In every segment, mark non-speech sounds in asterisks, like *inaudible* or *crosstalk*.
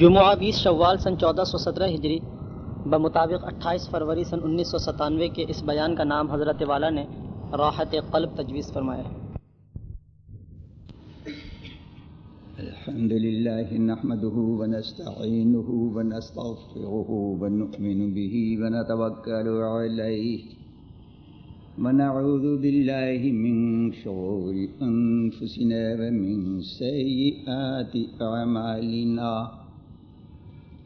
جمعہ بیس شوال سن چودہ سو سترہ ہجری بمطابق اٹھائیس فروری سن انیس سو ستانوے کے اس بیان کا نام حضرت والا نے راحت قلب تجویز فرمایا۔ ہے الحمد لله نحمده ونستعينه ونستغفره ونؤمن به ونتوكل عليه ونعوذ بالله من شرور أنفسنا ومن سيئات أعمالنا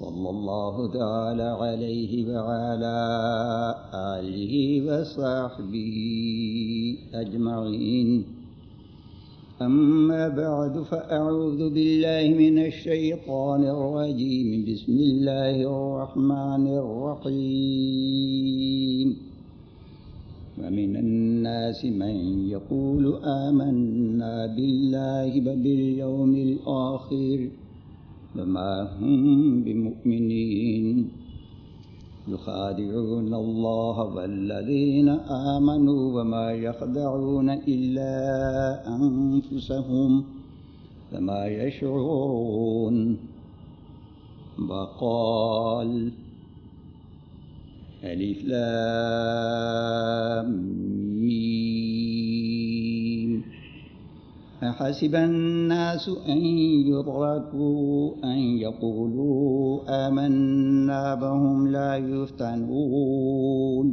صلى الله تعالى عليه وعلى آله وصحبه أجمعين. أما بعد، فأعوذ بالله من الشيطان الرجيم. بسم الله الرحمن الرحيم. ومن الناس من يقول آمنا بالله وباليوم الآخر. وما هم بمؤمنين يخادعون الله والذين آمنوا وما يخدعون إلا أنفسهم وما يشعرون وقال ألف لام ميم أحسب الناس أن يتركوا أن يقولوا آمنا وهم لا يفتنون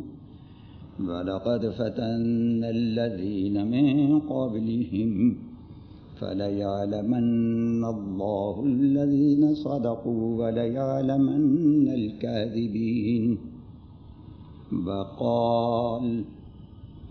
ولقد فتنا الذين من قبلهم فليعلمن الله الذين صدقوا وليعلمن الكاذبين وقال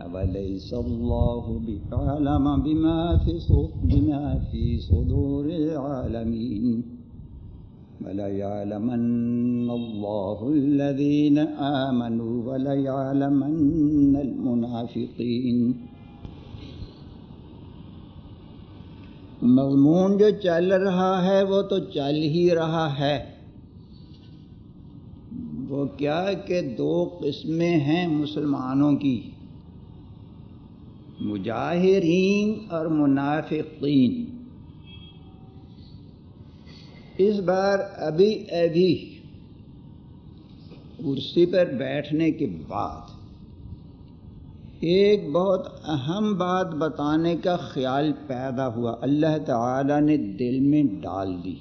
أوليس الله بأعلم بما في بما في صدور العالمين وليعلمن الله الذين آمنوا وليعلمن المنافقين مضمون جو چل رہا ہے، وہ تو چل ہی رہا ہے۔ وہ کیا کہ دو قسمیں ہیں مسلمانوں کی۔ مجاہرین اور منافقین۔ اس بار ابھی ابھی کرسی پر بیٹھنے کے بعد ایک بہت اہم بات بتانے کا خیال پیدا ہوا۔ اللہ تعالی نے دل میں ڈال دی۔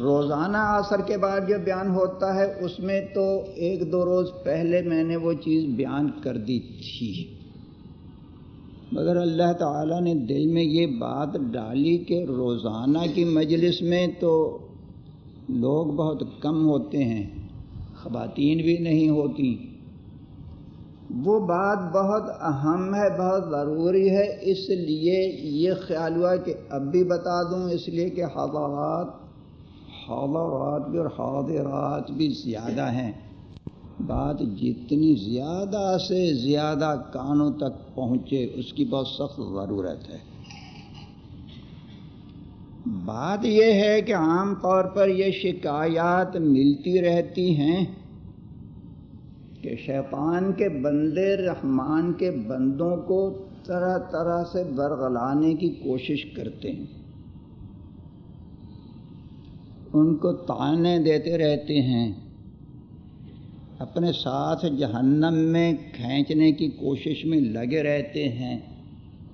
روزانہ عصر کے بعد جو بیان ہوتا ہے، اس میں تو ایک دو روز پہلے میں نے وہ چیز بیان کر دی تھی۔ مگر اللہ تعالیٰ نے دل میں یہ بات ڈالی کہ روزانہ کی مجلس میں تو لوگ بہت کم ہوتے ہیں، خواتین بھی نہیں ہوتی۔ وہ بات بہت اہم ہے، بہت ضروری ہے۔ اس لیے یہ خیال ہوا کہ اب بھی بتا دوں، اس لیے کہ حضرات حضرات بھی اور حاضرات بھی زیادہ ہیں۔ بات جتنی زیادہ سے زیادہ کانوں تک پہنچے، اس کی بہت سخت ضرورت ہے۔ بات یہ ہے کہ عام طور پر یہ شکایات ملتی رہتی ہیں کہ شیطان کے بندے رحمان کے بندوں کو طرح طرح سے برگلانے کی کوشش کرتے ہیں۔ ان کو تانے دیتے رہتے ہیں۔ اپنے ساتھ جہنم میں کھینچنے کی کوشش میں لگے رہتے ہیں۔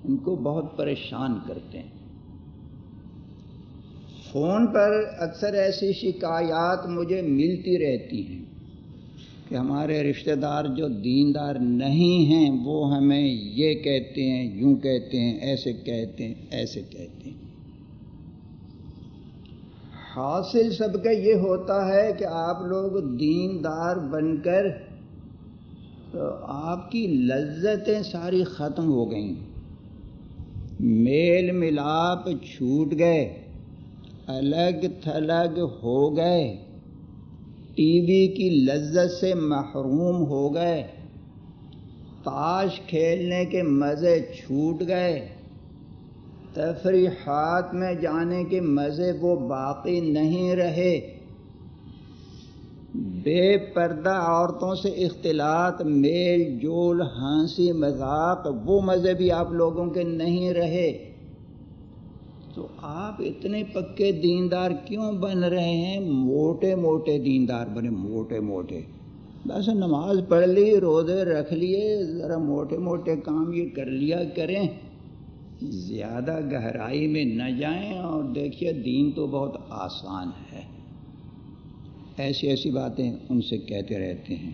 ان کو بہت پریشان کرتے ہیں۔ فون پر اکثر ایسی شکایات مجھے ملتی رہتی ہیں کہ ہمارے رشتہ دار جو دیندار نہیں ہیں، وہ ہمیں یہ کہتے ہیں، یوں کہتے ہیں، ایسے کہتے ہیں، ایسے کہتے ہیں۔ حاصل سب کا یہ ہوتا ہے کہ آپ لوگ دیندار بن کر تو آپ کی لذتیں ساری ختم ہو گئیں۔ میل ملاپ چھوٹ گئے، الگ تھلگ ہو گئے، ٹی وی کی لذت سے محروم ہو گئے، تاش کھیلنے کے مزے چھوٹ گئے۔ تفریحات میں جانے کے مزے وہ باقی نہیں رہے۔ بے پردہ عورتوں سے اختلاط، میل جول، ہنسی، مذاق، وہ مزے بھی آپ لوگوں کے نہیں رہے۔ تو آپ اتنے پکے دیندار کیوں بن رہے ہیں؟ موٹے موٹے دیندار بنے، موٹے موٹے۔ بس نماز پڑھ لی، روزے رکھ لیے، ذرا موٹے موٹے کام یہ کر لیا کریں۔ زیادہ گہرائی میں نہ جائیں اور دیکھیے دین تو بہت آسان ہے۔ ایسی ایسی باتیں ان سے کہتے رہتے ہیں۔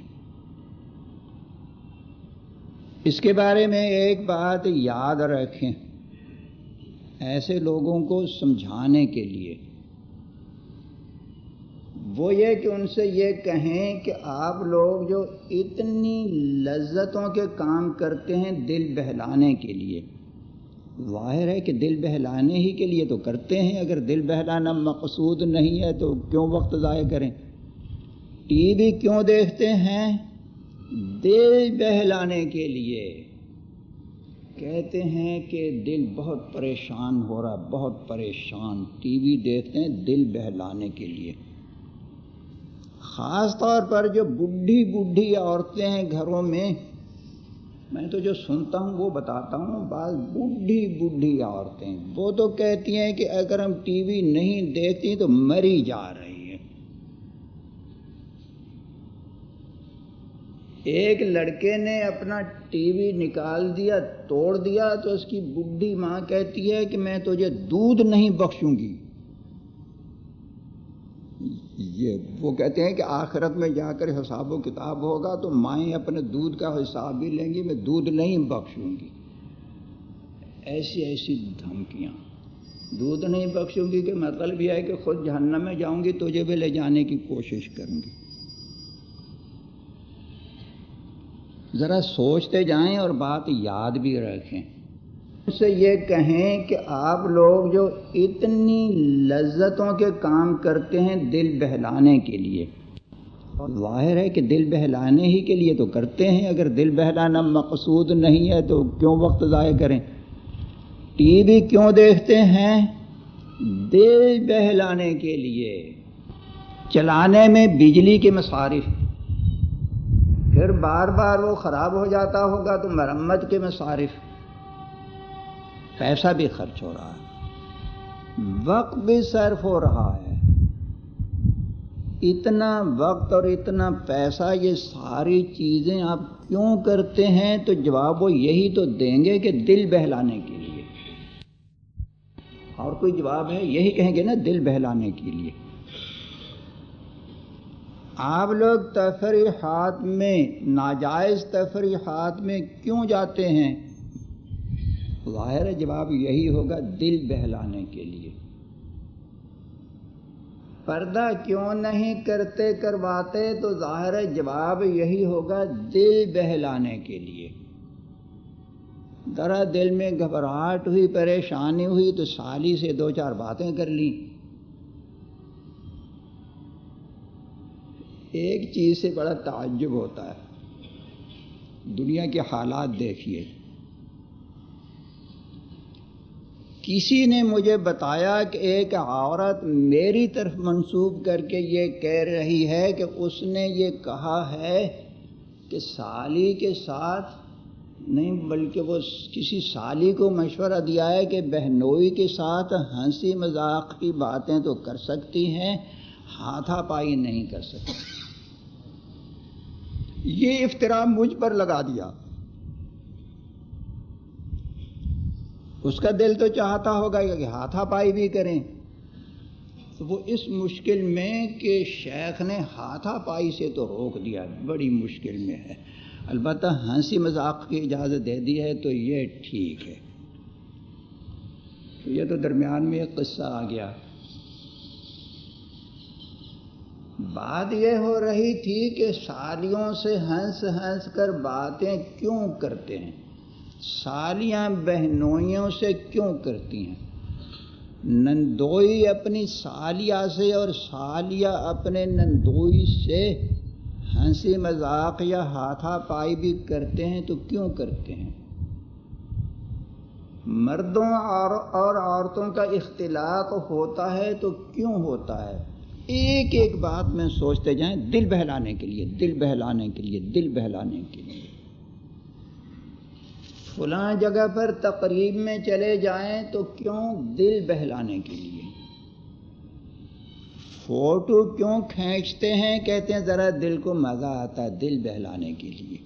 اس کے بارے میں ایک بات یاد رکھیں۔ ایسے لوگوں کو سمجھانے کے لیے۔ وہ یہ کہ ان سے یہ کہیں کہ آپ لوگ جو اتنی لذتوں کے کام کرتے ہیں دل بہلانے کے لیے۔ ظاہر ہے کہ دل بہلانے ہی کے لیے تو کرتے ہیں، اگر دل بہلانا مقصود نہیں ہے تو کیوں وقت ضائع کریں؟ ٹی وی کیوں دیکھتے ہیں؟ دل بہلانے کے لیے۔ کہتے ہیں کہ دل بہت پریشان ہو رہا، بہت پریشان۔ ٹی وی دیکھتے ہیں دل بہلانے کے لیے۔ خاص طور پر جو بڈھی بڈھی عورتیں ہیں گھروں میں میں تو جو سنتا ہوں وہ بتاتا ہوں بعض بڈھی بڈھی عورتیں۔ وہ تو کہتی ہیں کہ اگر ہم ٹی وی نہیں دیکھتی تو مری جا رہی ہیں ایک لڑکے نے اپنا ٹی وی نکال دیا، توڑ دیا تو اس کی بڈھی ماں کہتی ہے کہ میں تجھے دودھ نہیں بخشوں گی۔ یہ وہ کہتے ہیں کہ آخرت میں جا کر حساب و کتاب ہوگا تو مائیں اپنے دودھ کا حساب بھی لیں گی، میں دودھ نہیں بخشوں گی۔ ایسی ایسی دھمکیاں۔ دودھ نہیں بخشوں گی کہ مطلب یہ ہے کہ خود جہنم میں جاؤں گی، تجھے بھی لے جانے کی کوشش کروں گی۔ ذرا سوچتے جائیں اور بات یاد بھی رکھیں۔ سے یہ کہیں کہ آپ لوگ جو اتنی لذتوں کے کام کرتے ہیں دل بہلانے کے لیے۔ ظاہر ہے کہ دل بہلانے ہی کے لیے تو کرتے ہیں، اگر دل بہلانا مقصود نہیں ہے تو کیوں وقت ضائع کریں؟ ٹی وی کیوں دیکھتے ہیں؟ دل بہلانے کے لیے۔ چلانے میں بجلی کے مصارف۔ پھر بار بار وہ خراب ہو جاتا ہوگا تو مرمت کے مصارف۔ پیسہ بھی خرچ ہو رہا ہے۔ وقت بھی صرف ہو رہا ہے۔ اتنا وقت اور اتنا پیسہ یہ ساری چیزیں آپ کیوں کرتے ہیں؟ تو جواب وہ یہی تو دیں گے کہ دل بہلانے کے لیے۔ اور کوئی جواب ہے؟ یہی کہیں گے نا دل بہلانے کے لیے۔ آپ لوگ تفریحات میں، ناجائز تفریحات میں کیوں جاتے ہیں؟ ظاہر جواب یہی ہوگا دل بہلانے کے لیے۔ پردہ کیوں نہیں کرتے کرواتے تو ظاہر جواب یہی ہوگا دل بہلانے کے لیے۔ ذرا دل میں گھبراہٹ ہوئی، پریشانی ہوئی تو سالی سے دو چار باتیں کر لی ایک چیز سے بڑا تعجب ہوتا ہے۔ دنیا کے حالات دیکھیے۔ کسی نے مجھے بتایا کہ ایک عورت میری طرف منسوب کر کے یہ کہہ رہی ہے کہ اس نے یہ کہا ہے کہ سالی کے ساتھ نہیں، بلکہ وہ کسی سالی کو مشورہ دیا ہے کہ بہنوئی کے ساتھ ہنسی مذاق کی باتیں تو کر سکتی ہیں، ہاتھا پائی نہیں کر سکتی۔ یہ افطرا مجھ پر لگا دیا۔ اس کا دل تو چاہتا ہوگا کہ ہاتھا پائی بھی کریں۔ تو وہ اس مشکل میں کہ شیخ نے ہاتھا پائی سے تو روک دیا، بڑی مشکل میں ہے۔ البتہ ہنسی مذاق کی اجازت دے دی ہے تو یہ ٹھیک ہے۔ یہ تو درمیان میں ایک قصہ آ گیا۔ بات یہ ہو رہی تھی کہ سالیوں سے ہنس ہنس کر باتیں کیوں کرتے ہیں؟ سالیاں بہنوئیوں سے کیوں کرتی ہیں؟ نندوئی اپنی سالیہ سے اور سالیہ اپنے نندوئی سے ہنسی مذاق یا ہاتھا پائی بھی کرتے ہیں تو کیوں کرتے ہیں؟ مردوں اور عورتوں کا اختلاط ہوتا ہے تو کیوں ہوتا ہے؟ ایک ایک بات میں سوچتے جائیں دل بہلانے کے لیے، دل بہلانے کے لیے، دل بہلانے کے لیے۔ فلاں جگہ پر تقریب میں چلے جائیں تو کیوں دل بہلانے کے لیے؟ فوٹو کیوں کھینچتے ہیں؟ کہتے ہیں ذرا دل کو مزہ آتا ہے دل بہلانے کے لیے۔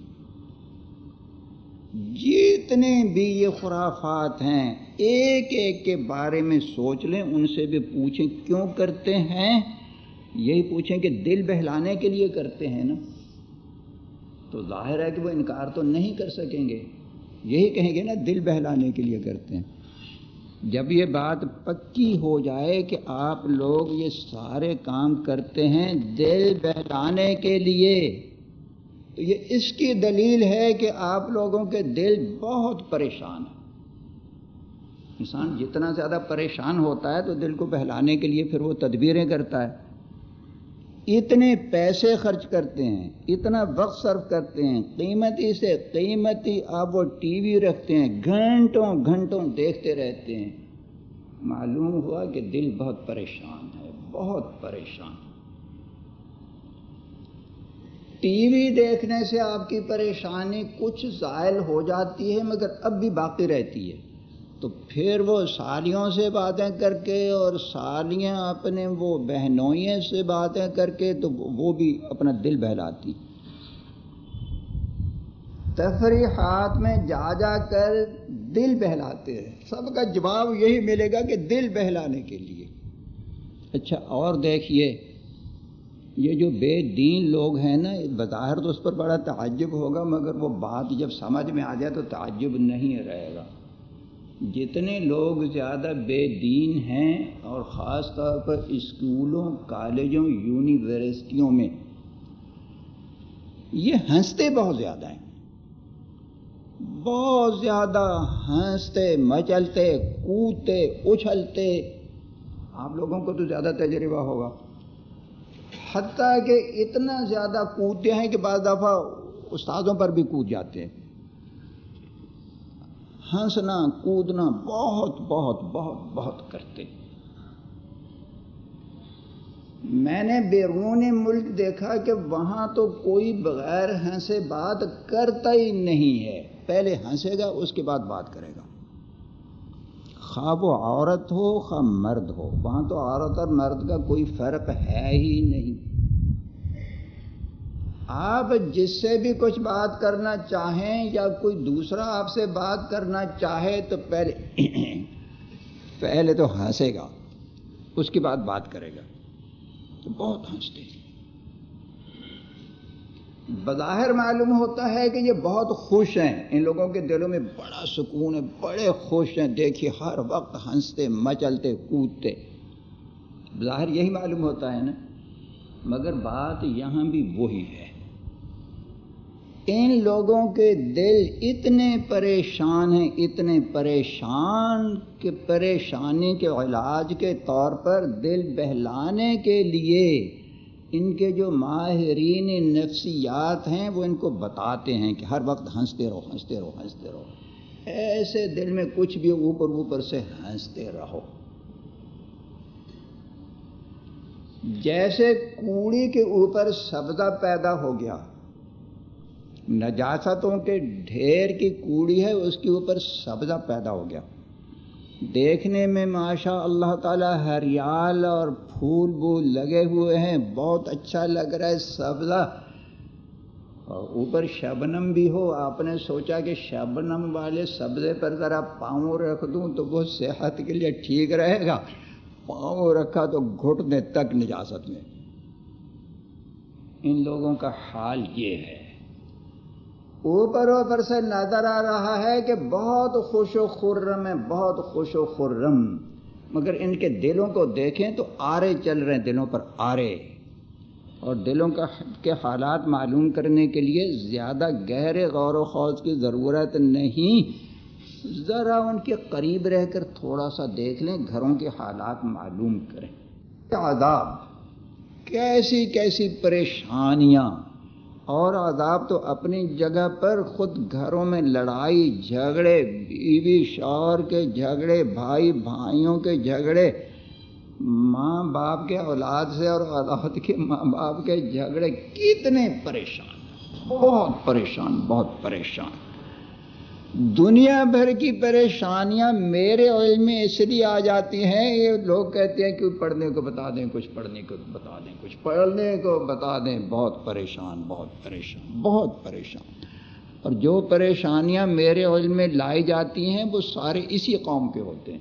جتنے بھی یہ خرافات ہیں، ایک ایک کے بارے میں سوچ لیں، ان سے بھی پوچھیں کیوں کرتے ہیں؟ یہی پوچھیں کہ دل بہلانے کے لیے کرتے ہیں نا۔ تو ظاہر ہے کہ وہ انکار تو نہیں کر سکیں گے۔ یہی کہیں گے نا دل بہلانے کے لیے کرتے ہیں۔ جب یہ بات پکی ہو جائے کہ آپ لوگ یہ سارے کام کرتے ہیں دل بہلانے کے لیے، تو یہ اس کی دلیل ہے کہ آپ لوگوں کے دل بہت پریشان ہیں۔ انسان جتنا زیادہ پریشان ہوتا ہے تو دل کو بہلانے کے لیے پھر وہ تدبیریں کرتا ہے۔ اتنے پیسے خرچ کرتے ہیں، اتنا وقت صرف کرتے ہیں، قیمتی سے قیمتی آپ وہ ٹی وی رکھتے ہیں، گھنٹوں گھنٹوں دیکھتے رہتے ہیں۔ معلوم ہوا کہ دل بہت پریشان ہے، بہت پریشان۔ ٹی وی دیکھنے سے آپ کی پریشانی کچھ زائل ہو جاتی ہے، مگر اب بھی باقی رہتی ہے۔ تو پھر وہ سالیوں سے باتیں کر کے اور سالیاں اپنے وہ بہنوئیں سے باتیں کر کے تو وہ بھی اپنا دل بہلاتی۔ تفریحات میں جا جا کر دل بہلاتے ہیں۔ سب کا جواب یہی ملے گا کہ دل بہلانے کے لیے۔ اچھا اور دیکھیے، یہ جو بے دین لوگ ہیں نا، بظاہر تو اس پر بڑا تعجب ہوگا، مگر وہ بات جب سمجھ میں آ جائے تو تعجب نہیں رہے گا۔ جتنے لوگ زیادہ بے دین ہیں اور خاص طور پر اسکولوں، کالجوں، یونیورسٹیوں میں، یہ ہنستے بہت زیادہ ہیں۔ بہت زیادہ ہنستے، مچلتے، کودتے، اچھلتے۔ آپ لوگوں کو تو زیادہ تجربہ ہوگا۔ حتیٰ کہ اتنا زیادہ کودتے ہیں کہ بعض دفعہ استادوں پر بھی کود جاتے ہیں۔ ہنسنا، کودنا بہت بہت بہت بہت کرتے۔ میں نے بیرون ملک دیکھا کہ وہاں تو کوئی بغیر ہنسے بات کرتا ہی نہیں ہے۔ پہلے ہنسے گا، اس کے بعد بات کرے گا۔ خواہ وہ عورت ہو خواہ مرد ہو۔ وہاں تو عورت اور مرد کا کوئی فرق ہے ہی نہیں۔ آپ جس سے بھی کچھ بات کرنا چاہیں یا کوئی دوسرا آپ سے بات کرنا چاہے تو پہلے *clears throat* پہلے تو ہنسے گا، اس کے بعد بات کرے گا۔ تو بہت ہنستے بظاہر معلوم ہوتا ہے کہ یہ بہت خوش ہیں۔ ان لوگوں کے دلوں میں بڑا سکون ہے، بڑے خوش ہیں۔ دیکھیے، ہر وقت ہنستے، مچلتے، کودتے۔ بظاہر یہی معلوم ہوتا ہے نا۔ مگر بات یہاں بھی وہی ہے۔ ان لوگوں کے دل اتنے پریشان ہیں، اتنے پریشان کہ پریشانی کے علاج کے طور پر دل بہلانے کے لیے ان کے جو ماہرین نفسیات ہیں وہ ان کو بتاتے ہیں کہ ہر وقت ہنستے رہو ہنستے رہو ہنستے رہو۔ ایسے دل میں کچھ بھی اوپر اوپر سے ہنستے رہو۔ جیسے کوڑی کے اوپر سبزہ پیدا ہو گیا۔ نجاستوں کے ڈھیر کی کوڑی ہے، اس کے اوپر سبزہ پیدا ہو گیا۔ دیکھنے میں ماشاء اللہ تعالی ہریال اور پھول بول لگے ہوئے ہیں۔ بہت اچھا لگ رہا ہے سبزہ۔ اور اوپر شبنم بھی ہو۔ آپ نے سوچا کہ شبنم والے سبزے پر ذرا پاؤں رکھ دوں تو وہ صحت کے لیے ٹھیک رہے گا۔ پاؤں رکھا تو گھٹنے تک نجاست میں۔ ان لوگوں کا حال یہ ہے۔ اوپر اوپر سے نظر آ رہا ہے کہ بہت خوش و خرم ہے، بہت خوش و خرم۔ مگر ان کے دلوں کو دیکھیں تو آرے چل رہے ہیں، دلوں پر آرے۔ اور دلوں کا کے حالات معلوم کرنے کے لیے زیادہ گہرے غور و خوض کی ضرورت نہیں۔ ذرا ان کے قریب رہ کر تھوڑا سا دیکھ لیں، گھروں کے حالات معلوم کریں۔ عذاب، کیسی کیسی پریشانیاں۔ اور عذاب تو اپنی جگہ پر خود گھروں میں لڑائی، جھگڑے، بیوی شوہر کے جھگڑے، بھائی بھائیوں کے جھگڑے، ماں باپ کے اولاد سے اور اولاد کے ماں باپ کے جھگڑے، کتنے پریشان بہت پریشان بہت پریشان۔ دنیا بھر کی پریشانیاں میرے علم میں اس لیے آ جاتی ہیں، یہ لوگ کہتے ہیں کہ پڑھنے کو بتا دیں، کچھ پڑھنے کو بتا دیں، کچھ پڑھنے کو بتا دیں۔ بہت پریشان بہت پریشان بہت پریشان۔ اور جو پریشانیاں میرے علم میں لائی جاتی ہیں، وہ سارے اسی قوم کے ہوتے ہیں۔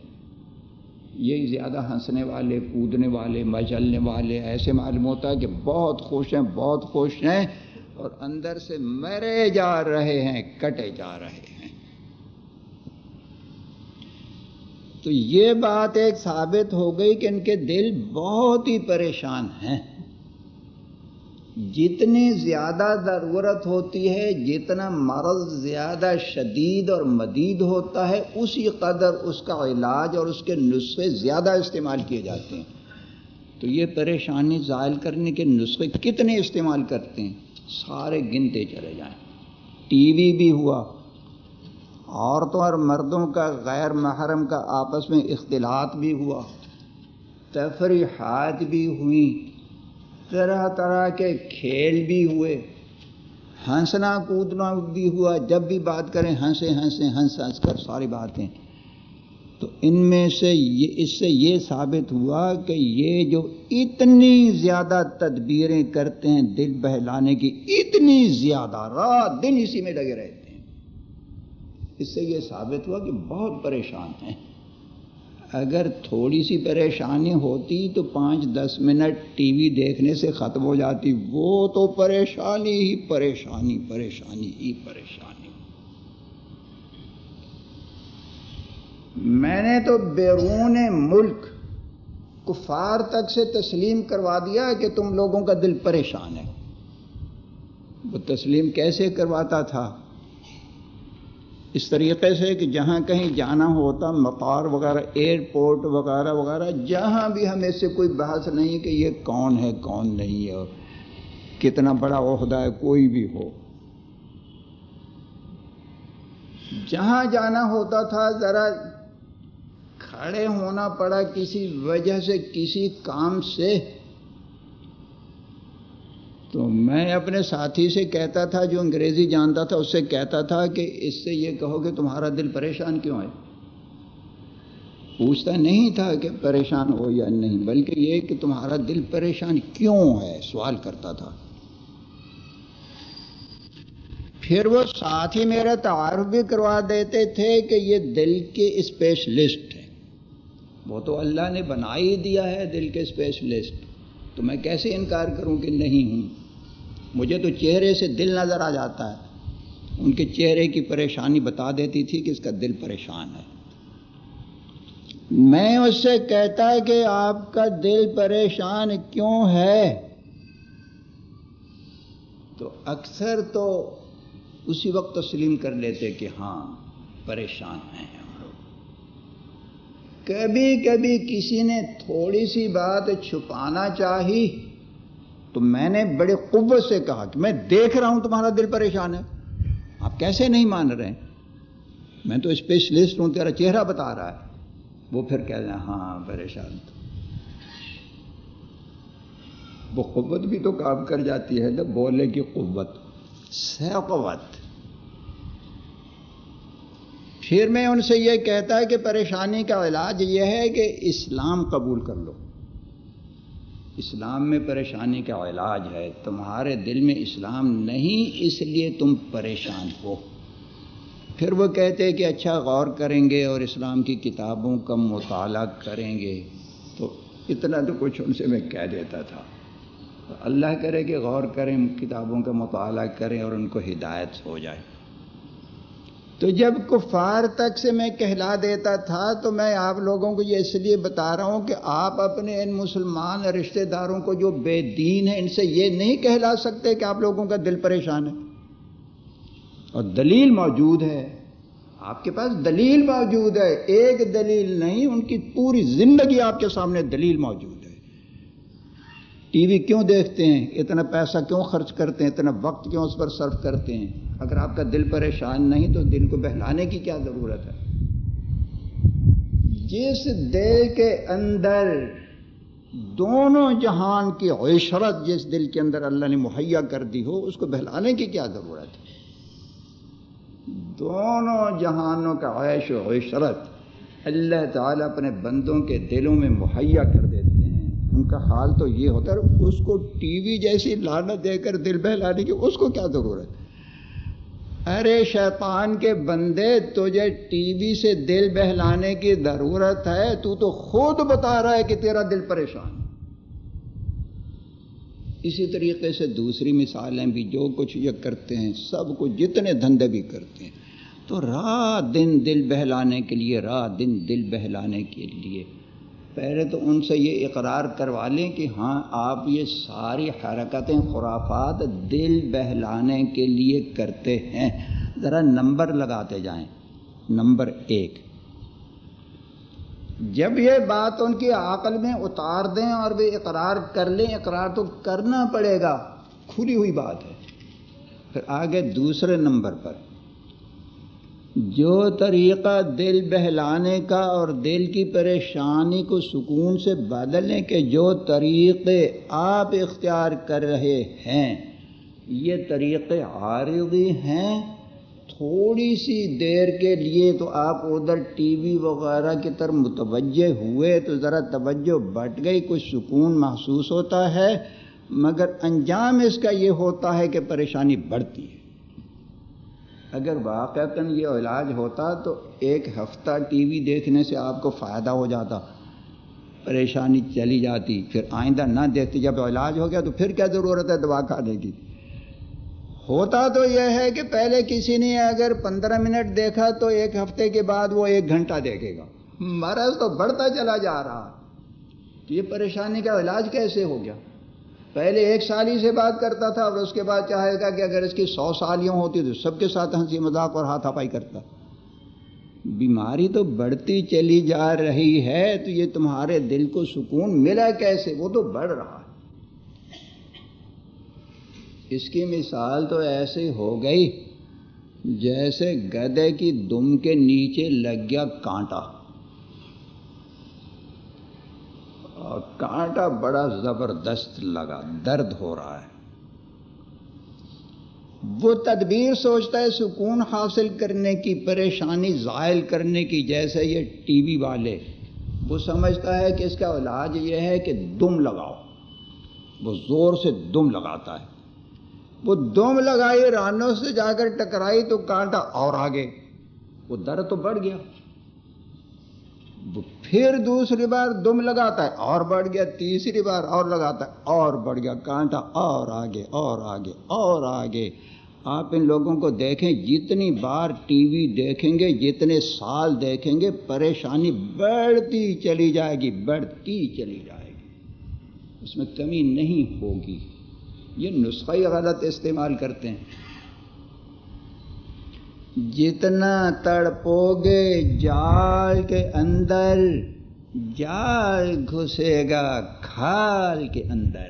یہی زیادہ ہنسنے والے، کودنے والے مچلنے والے، ایسے معلوم ہوتا ہے کہ بہت خوش ہیں، بہت خوش ہیں اور اندر سے مرے جا رہے ہیں، کٹے جا رہے ہیں۔ تو یہ بات ایک ثابت ہو گئی کہ ان کے دل بہت ہی پریشان ہیں۔ جتنی زیادہ ضرورت ہوتی ہے، جتنا مرض زیادہ شدید اور مدید ہوتا ہے، اسی قدر اس کا علاج اور اس کے نسخے زیادہ استعمال کیے جاتے ہیں۔ تو یہ پریشانی زائل کرنے کے نسخے کتنے استعمال کرتے ہیں؟ سارے گنتے چلے جائیں۔ ٹی وی بھی ہوا۔ عورتوں اور مردوں کا غیر محرم کا آپس میں اختلاط بھی ہوا، تفریحات بھی ہوئیں، طرح طرح کے کھیل بھی ہوئے، ہنسنا کودنا بھی ہوا، جب بھی بات کریں ہنسے ہنسے ہنس ہنس کر ساری باتیں۔ تو ان میں سے یہ، اس سے یہ ثابت ہوا کہ یہ جو اتنی زیادہ تدبیریں کرتے ہیں دل بہلانے کی، اتنی زیادہ رات دن اسی میں لگے رہتے اس سے یہ ثابت ہوا کہ بہت پریشان ہیں۔ اگر تھوڑی سی پریشانی ہوتی تو پانچ دس منٹ ٹی وی دیکھنے سے ختم ہو جاتی۔ وہ تو پریشانی ہی پریشانی پریشانی ہی پریشانی۔ میں نے تو بیرون ملک کفار تک سے تسلیم کروا دیا کہ تم لوگوں کا دل پریشان ہے۔ وہ تسلیم کیسے کرواتا تھا؟ اس طریقے سے کہ جہاں کہیں جانا ہوتا، مطار وغیرہ، ایئرپورٹ وغیرہ وغیرہ، جہاں بھی ہمیں سے کوئی بحث نہیں کہ یہ کون ہے، کون نہیں ہے، کتنا بڑا عہدہ ہے، کوئی بھی ہو۔ جہاں جانا ہوتا تھا، ذرا کھڑے ہونا پڑا کسی وجہ سے، کسی کام سے۔ تو میں اپنے ساتھی سے کہتا تھا، جو انگریزی جانتا تھا، اس سے کہتا تھا کہ اس سے یہ کہو کہ تمہارا دل پریشان کیوں ہے؟ پوچھتا نہیں تھا کہ پریشان ہو یا نہیں، بلکہ یہ کہ تمہارا دل پریشان کیوں ہے؟ سوال کرتا تھا۔ پھر وہ ساتھی میرا تعارف بھی کروا دیتے تھے کہ یہ دل کے اسپیشلسٹ ہیں وہ تو اللہ نے بنا ہی دیا ہے دل کے اسپیشلسٹ تو میں کیسے انکار کروں کہ نہیں ہوں؟ مجھے تو چہرے سے دل نظر آ جاتا ہے۔ ان کے چہرے کی پریشانی بتا دیتی تھی کہ اس کا دل پریشان ہے۔ میں اس سے کہتا ہے کہ آپ کا دل پریشان کیوں ہے؟ تو اکثر تو اسی وقت تسلیم کر لیتے کہ ہاں پریشان ہیں ہم لوگ۔ کبھی کبھی کسی نے تھوڑی سی بات چھپانا چاہی۔ تو میں نے بڑے قوت سے کہا کہ میں دیکھ رہا ہوں تمہارا دل پریشان ہے۔ آپ کیسے نہیں مان رہے ہیں؟ میں تو اسپیشلسٹ ہوں، تیرا چہرہ بتا رہا ہے۔ وہ پھر کہہ رہے ہیں ہاں پریشان تو وہ قوت بھی تو کام کر جاتی ہے، جب بولنے کی قوت سوت پھر میں ان سے یہ کہتا ہے کہ پریشانی کا علاج یہ ہے کہ اسلام قبول کر لو۔ اسلام میں پریشانی کا علاج ہے، تمہارے دل میں اسلام نہیں، اس لیے تم پریشان ہو۔ پھر وہ کہتے کہ اچھا غور کریں گے اور اسلام کی کتابوں کا مطالعہ کریں گے۔ تو اتنا تو کچھ ان سے میں کہہ دیتا تھا۔ اللہ کرے کہ غور کریں، کتابوں کا مطالعہ کریں اور ان کو ہدایت ہو جائے۔ تو جب کفار تک سے میں کہلا دیتا تھا تو میں آپ لوگوں کو یہ اس لیے بتا رہا ہوں کہ آپ اپنے ان مسلمان رشتہ داروں کو جو بے دین ہیں، ان سے یہ نہیں کہلا سکتے کہ آپ لوگوں کا دل پریشان ہے۔ اور دلیل موجود ہے۔ آپ کے پاس دلیل موجود ہے۔ ایک دلیل نہیں، ان کی پوری زندگی آپ کے سامنے دلیل موجود ہے۔ ٹی وی کیوں دیکھتے ہیں؟ اتنا پیسہ کیوں خرچ کرتے ہیں؟ اتنا وقت کیوں اس پر صرف کرتے ہیں؟ اگر آپ کا دل پریشان نہیں تو دل کو بہلانے کی کیا ضرورت ہے؟ جس دل کے اندر دونوں جہان کی عشرت جس دل کے اندر اللہ نے مہیا کر دی ہو، اس کو بہلانے کی کیا ضرورت ہے؟ دونوں جہانوں کا عیش و عشرت اللہ تعالیٰ اپنے بندوں کے دلوں میں مہیا کر ان کا حال تو یہ ہوتا ہے اس کو ٹی وی جیسی لانت دے کر دل بہلانے کی اس کو کیا ضرورت ارے شیطان کے بندے، تجھے ٹی وی سے دل بہلانے کی ضرورت ہے، تو تو خود بتا رہا ہے کہ تیرا دل پریشان اسی طریقے سے دوسری مثالیں بھی جو کچھ یہ کرتے ہیں، سب کچھ جتنے دھندے بھی کرتے ہیں۔ تو رات دن دل بہلانے کے لیے، رات دن دل بہلانے کے لیے پہلے تو ان سے یہ اقرار کروا لیں کہ ہاں آپ یہ ساری حرکتیں، خرافات دل بہلانے کے لیے کرتے ہیں۔ ذرا نمبر لگاتے جائیں۔ نمبر ایک۔ جب یہ بات ان کی عقل میں اتار دیں اور وہ اقرار کر لیں، اقرار تو کرنا پڑے گا۔ کھلی ہوئی بات ہے۔ پھر آگے دوسرے نمبر پر۔ جو طریقہ دل بہلانے کا اور دل کی پریشانی کو سکون سے بدلنے کے جو طریقے آپ اختیار کر رہے ہیں، یہ طریقے عارضی ہیں۔ تھوڑی سی دیر کے لیے تو آپ ادھر ٹی وی وغیرہ کی طرف متوجہ ہوئے تو ذرا توجہ بٹ گئی، کچھ سکون محسوس ہوتا ہے۔ مگر انجام اس کا یہ ہوتا ہے کہ پریشانی بڑھتی ہے۔ اگر واقعتاً یہ علاج ہوتا تو ایک ہفتہ ٹی وی دیکھنے سے آپ کو فائدہ ہو جاتا، پریشانی چلی جاتی، پھر آئندہ نہ دیکھتی جب علاج ہو گیا تو پھر کیا ضرورت ہے دوا کھانے کی؟ ہوتا تو یہ ہے کہ پہلے کسی نے اگر پندرہ منٹ دیکھا تو ایک ہفتے کے بعد وہ ایک گھنٹہ دیکھے گا۔ مرض تو بڑھتا چلا جا رہا۔ یہ پریشانی کا علاج کیسے ہو گیا؟ پہلے ایک سال ہی سے بات کرتا تھا، اور اس کے بعد چاہے گا کہ اگر اس کی سو سالیاں ہوتی تو سب کے ساتھ ہنسی مذاق اور ہاتھ ہپائی کرتا۔ بیماری تو بڑھتی چلی جا رہی ہے، تو یہ تمہارے دل کو سکون ملا کیسے؟ وہ تو بڑھ رہا ہے۔ اس کی مثال تو ایسے ہو گئی جیسے گدے کی دم کے نیچے لگ گیا کانٹا۔ اور کانٹا بڑا زبردست لگا، درد ہو رہا ہے۔ وہ تدبیر سوچتا ہے سکون حاصل کرنے کی، پریشانی زائل کرنے کی، جیسے یہ ٹی وی والے۔ وہ سمجھتا ہے کہ اس کا علاج یہ ہے کہ دم لگاؤ۔ وہ زور سے دم لگاتا ہے۔ وہ دم لگائی رانوں سے جا کر ٹکرائی تو کانٹا اور آگے۔ وہ درد تو بڑھ گیا۔ وہ پھر دوسری بار دم لگاتا ہے، اور بڑھ گیا، تیسری بار اور لگاتا ہے، اور بڑھ گیا، کانٹا، اور آگے اور آگے اور آگے۔ آپ ان لوگوں کو دیکھیں، جتنی بار ٹی وی دیکھیں گے، جتنے سال دیکھیں گے، پریشانی بڑھتی چلی جائے گی، بڑھتی چلی جائے گی۔ اس میں کمی نہیں ہوگی۔ یہ نسخہ ہی غلط استعمال کرتے ہیں۔ جتنا تڑپو گے جال کے اندر، جال گھسے گا کھال کے اندر۔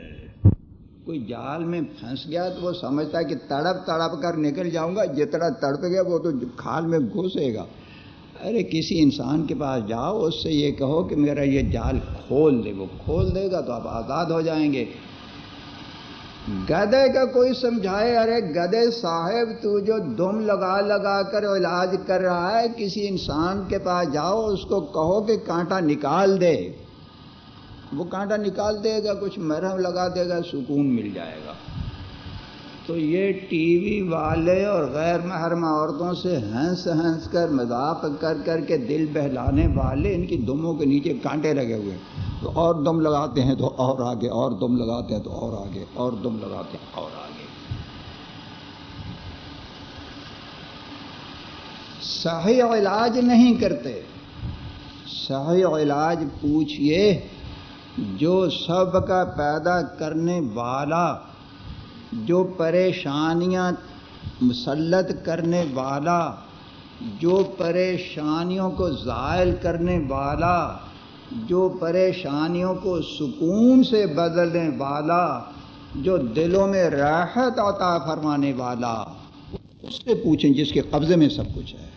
کوئی جال میں پھنس گیا تو وہ سمجھتا ہے کہ تڑپ تڑپ کر نکل جاؤں گا، جتنا تڑپ گیا وہ تو کھال میں گھسے گا۔ ارے، کسی انسان کے پاس جاؤ، اس سے یہ کہو کہ میرا یہ جال کھول دے، وہ کھول دے گا تو آپ آزاد ہو جائیں گے۔ گدے کا کوئی سمجھائے، ارے گدے صاحب، تو جو دم لگا لگا کر علاج کر رہا ہے، کسی انسان کے پاس جاؤ، اس کو کہو کہ کانٹا نکال دے۔ وہ کانٹا نکال دے گا، کچھ مرہم لگا دے گا، سکون مل جائے گا۔ تو یہ ٹی وی والے اور غیر محرمہ عورتوں سے ہنس ہنس کر، مذاق کر کر کے دل بہلانے والے، ان کی دموں کے نیچے کانٹے لگے ہوئے۔ تو اور دم لگاتے ہیں تو اور آگے، اور دم لگاتے ہیں تو اور آگے، اور دم لگاتے ہیں اور آگے۔ صحیح علاج نہیں کرتے۔ صحیح علاج پوچھئے جو سب کا پیدا کرنے والا، جو پریشانیاں مسلط کرنے والا، جو پریشانیوں کو زائل کرنے والا جو پریشانیوں کو سکون سے بدلنے والا، جو دلوں میں راحت عطا فرمانے والا، اس سے پوچھیں جس کے قبضے میں سب کچھ ہے۔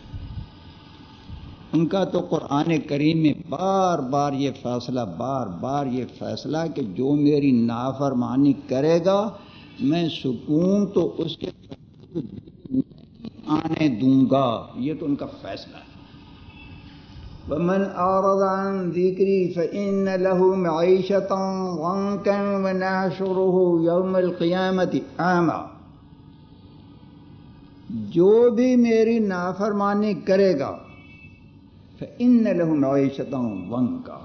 ان کا تو قرآن کریم میں بار بار یہ فیصلہ، بار بار یہ فیصلہ کہ جو میری نافرمانی کرے گا، میں سکون تو اس کے آنے دوں گا۔ یہ تو ان کا فیصلہ ہے۔ ومن أعرض عن ذكري فإن له معيشة ضنكا ونحشره يوم القيامة أعمى جو بھی میری نافرمانی کرے گا ان لہو معیشتوں ون کا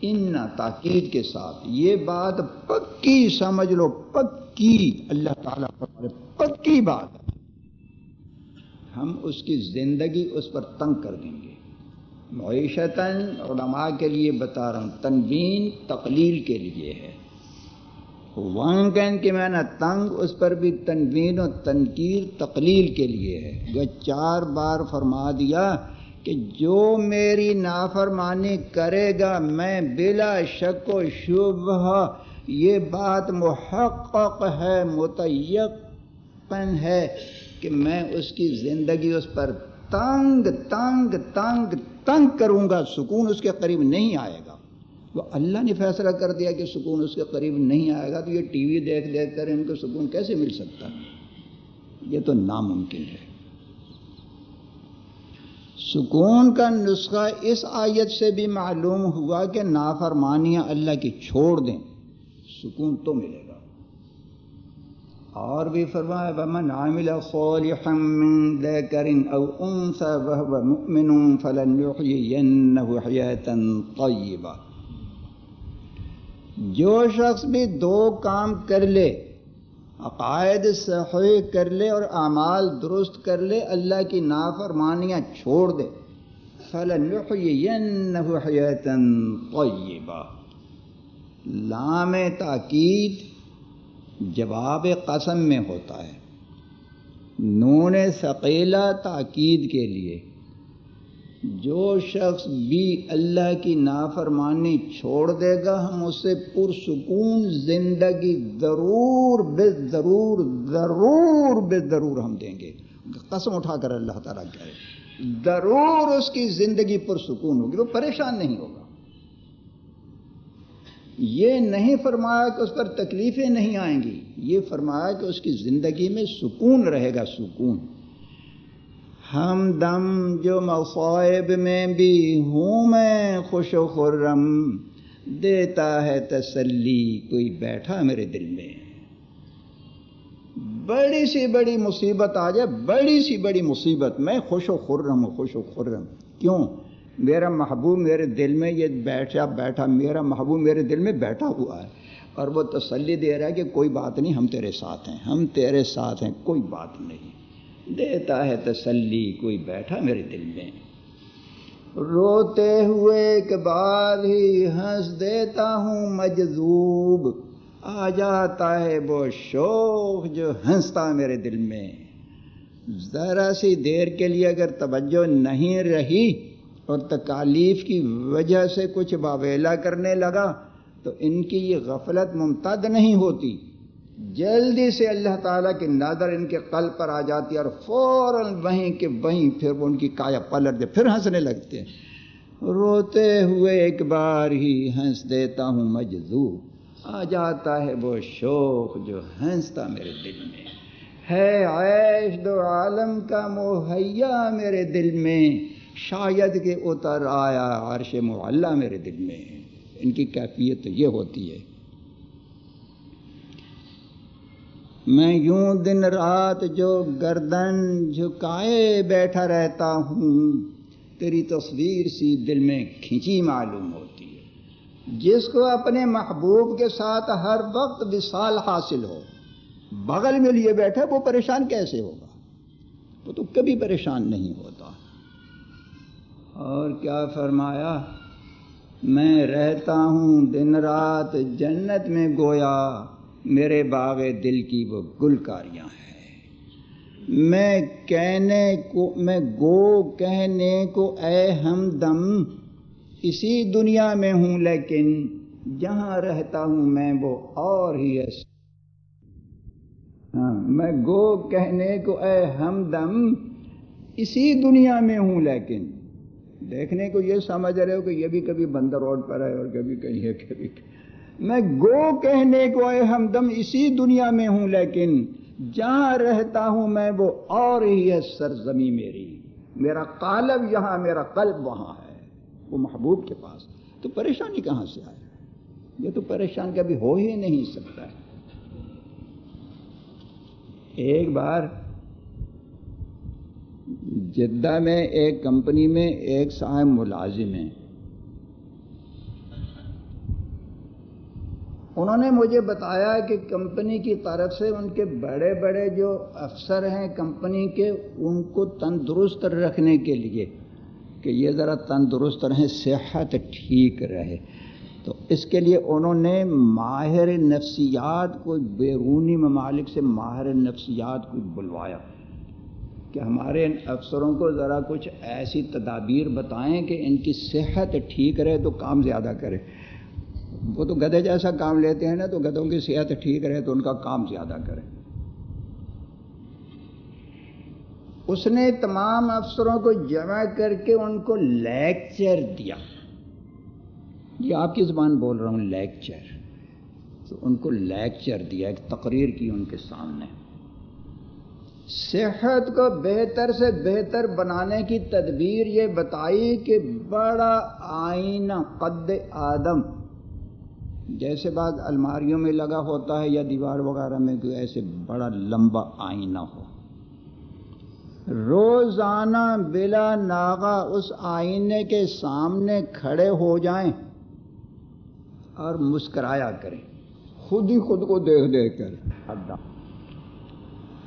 ان تاکید کے ساتھ یہ بات پکی سمجھ لو، پکی۔ اللہ تعالیٰ پکی بات ہم اس کی زندگی اس پر تنگ کر دیں گے۔ معیشتاً علماء کے لیے بتا رہا ہوں، تنوین تقلیل کے لیے ہے۔ وانکن کے میں نے تنگ، اس پر بھی تنوین و تنقیر تقلیل کے لیے ہے۔ جو چار بار فرما دیا کہ جو میری نافرمانی کرے گا، میں بلا شک و شبہ یہ بات محقق ہے، متیقن ہے کہ میں اس کی زندگی اس پر تنگ تنگ تنگ تنگ کروں گا، سکون اس کے قریب نہیں آئے گا۔ وہ اللہ نے فیصلہ کر دیا کہ سکون اس کے قریب نہیں آئے گا، تو یہ ٹی وی دیکھ دیکھ کر ان کو سکون کیسے مل سکتا؟ یہ تو ناممکن ہے۔ سکون کا نسخہ اس آیت سے بھی معلوم ہوا کہ نافرمانیاں اللہ کی چھوڑ دیں، سکون تو ملے گا۔ اور بھی فرمایا، ومن عمل صالحا من ذكر او انثى وهو مؤمن فلن فلنحيينه حياه طيبه جو شخص بھی دو کام کر لے، عقائد صحیح کر لے اور اعمال درست کر لے، اللہ کی نافرمانیاں چھوڑ دے، فلن فلنحيينه حياه طيبه لام تاکید جواب قسم میں ہوتا ہے۔ نون ثقیلا تاکید کے لیے۔ جو شخص بھی اللہ کی نافرمانی چھوڑ دے گا، ہم اسے پرسکون زندگی ضرور بے ضرور ضرور بے ضرور ہم دیں گے۔ قسم اٹھا کر اللہ تعالیٰ کہے۔ ضرور اس کی زندگی پرسکون ہوگی وہ پریشان نہیں ہوگا۔ یہ نہیں فرمایا کہ اس پر تکلیفیں نہیں آئیں گی، یہ فرمایا کہ اس کی زندگی میں سکون رہے گا، سکون۔ ہم دم جو مصائب میں بھی ہوں، میں خوش و خرم۔ دیتا ہے تسلی، کوئی بیٹھا میرے دل میں۔ بڑی سی بڑی مصیبت آ جائے، بڑی سی بڑی مصیبت۔ میں خوش و خرم ہوں، خوش و خرم۔ کیوں؟ میرا محبوب میرے دل میں یہ بیٹھا بیٹھا، میرا محبوب میرے دل میں بیٹھا ہوا ہے۔ اور وہ تسلی دے رہا ہے کہ کوئی بات نہیں، ہم تیرے ساتھ ہیں، ہم تیرے ساتھ ہیں، کوئی بات نہیں۔ دیتا ہے تسلی کوئی بیٹھا میرے دل میں۔ روتے ہوئے ایک بار ہی ہنس دیتا ہوں مجذوب۔ آ جاتا ہے وہ شوق جو ہنستا میرے دل میں۔ ذرا سی دیر کے لیے اگر توجہ نہیں رہی اور تکالیف کی وجہ سے کچھ باویلا کرنے لگا تو ان کی یہ غفلت ممتد نہیں ہوتی۔ جلدی سے اللہ تعالیٰ کی نظر ان کے قلب پر آ جاتی ہے اور فوراً وہیں کہ وہیں پھر وہ ان کی کایا پلٹ دے، پھر ہنسنے لگتے۔ ہیں روتے ہوئے ایک بار ہی ہنس دیتا ہوں مجذو آ جاتا ہے وہ شوق جو ہنستا میرے دل میں۔ ہے عیش دو عالم کا مہیا میرے دل میں۔ شاید کہ اتر آیا عرش معلّہ میرے دل میں۔ ان کی کیفیت یہ ہوتی ہے۔ میں یوں دن رات جو گردن جھکائے بیٹھا رہتا ہوں، تیری تصویر سی دل میں کھینچی معلوم ہوتی ہے۔ جس کو اپنے محبوب کے ساتھ ہر وقت وصال حاصل ہو، بغل میں لیے بیٹھے، وہ پریشان کیسے ہوگا؟ وہ تو کبھی پریشان نہیں ہوتا۔ اور کیا فرمایا؟ میں رہتا ہوں دن رات جنت میں گویا میرے باغ دل کی وہ گلکاریاں ہیں۔ میں کہنے کو، میں گو کہنے کو اے ہم دم اسی دنیا میں ہوں لیکن جہاں رہتا ہوں میں وہ اور ہی ہے ہاں میں گو کہنے کو اے ہم دم اسی دنیا میں ہوں لیکن دیکھنے کو یہ سمجھ رہے ہو کہ یہ بھی کبھی بندر روڈ پر ہے اور کبھی کہیں ہے، کبھی میں گو کہنے کو اے ہمدم اسی دنیا میں ہوں، لیکن جہاں رہتا ہوں میں وہ اور ہی ہے سرزمی میری۔ میرا قالب یہاں، میرا قلب وہاں ہے، وہ محبوب کے پاس۔ تو پریشانی کہاں سے آئے یہ تو پریشان کبھی ہو ہی نہیں سکتا۔ ہے ایک بار جدہ میں ایک کمپنی میں ایک صاحب ملازم ہیں۔ انہوں نے مجھے بتایا کہ کمپنی کی طرف سے ان کے بڑے بڑے جو افسر ہیں کمپنی کے، ان کو تندرست رکھنے کے لیے کہ یہ ذرا تندرست رہیں، صحت ٹھیک رہے۔ تو اس کے لیے انہوں نے ماہر نفسیات کو بیرونی ممالک سے ماہر نفسیات کو بلوایا۔ کہ ہمارے ان افسروں کو ذرا کچھ ایسی تدابیر بتائیں کہ ان کی صحت ٹھیک رہے تو کام زیادہ کرے۔ وہ تو گدے جیسا کام لیتے ہیں نا تو گدوں کی صحت ٹھیک رہے تو ان کا کام زیادہ کرے۔ اس نے تمام افسروں کو جمع کر کے ان کو لیکچر دیا۔ یہ آپ کی زبان بول رہا ہوں، لیکچر۔ تو ان کو لیکچر دیا، ایک تقریر کی ان کے سامنے۔ صحت کو بہتر سے بہتر بنانے کی تدبیر یہ بتائی کہ بڑا آئینہ قد آدم۔ جیسے بعد الماریوں میں لگا ہوتا ہے یا دیوار وغیرہ میں، کوئی ایسے بڑا لمبا آئینہ ہو۔ روزانہ بلا ناغا اس آئینے کے سامنے کھڑے ہو جائیں اور مسکرایا کریں۔ خود ہی خود کو دیکھ دیکھ کر۔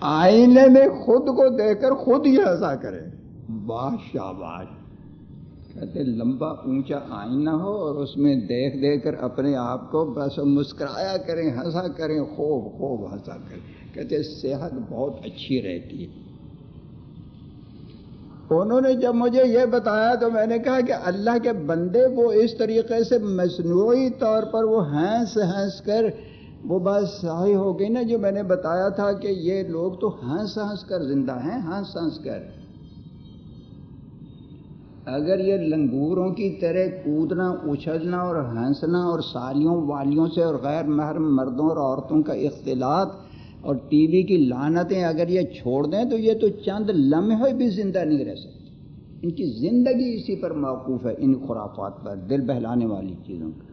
آئینے میں خود کو دیکھ کر خود ہی ایسا کرے۔ بادشاہ باش کہتے لمبا اونچا آئینہ ہو اور اس میں دیکھ دیکھ کر اپنے آپ کو بس مسکرایا کریں، ہنسا کریں، خوب خوب ہنسا کریں۔ کہتے صحت بہت اچھی رہتی ہے۔ انہوں نے جب مجھے یہ بتایا تو میں نے کہا کہ اللہ کے بندے وہ اس طریقے سے مصنوعی طور پر وہ ہنس ہنس کر وہ بات صحیح ہو گئی نا جو میں نے بتایا تھا کہ یہ لوگ تو ہنس ہنس کر زندہ ہیں، ہنس ہنس کر۔ اگر یہ لنگوروں کی طرح کودنا اچھلنا اور ہنسنا اور سالیوں والیوں سے اور غیر محرم مردوں اور عورتوں کا اختلاط اور ٹی وی کی لانتیں اگر یہ چھوڑ دیں تو یہ تو چند لمحے بھی زندہ نہیں رہ سکتے۔ ان کی زندگی اسی پر موقوف ہے، ان خرافات پر، دل بہلانے والی چیزوں پر۔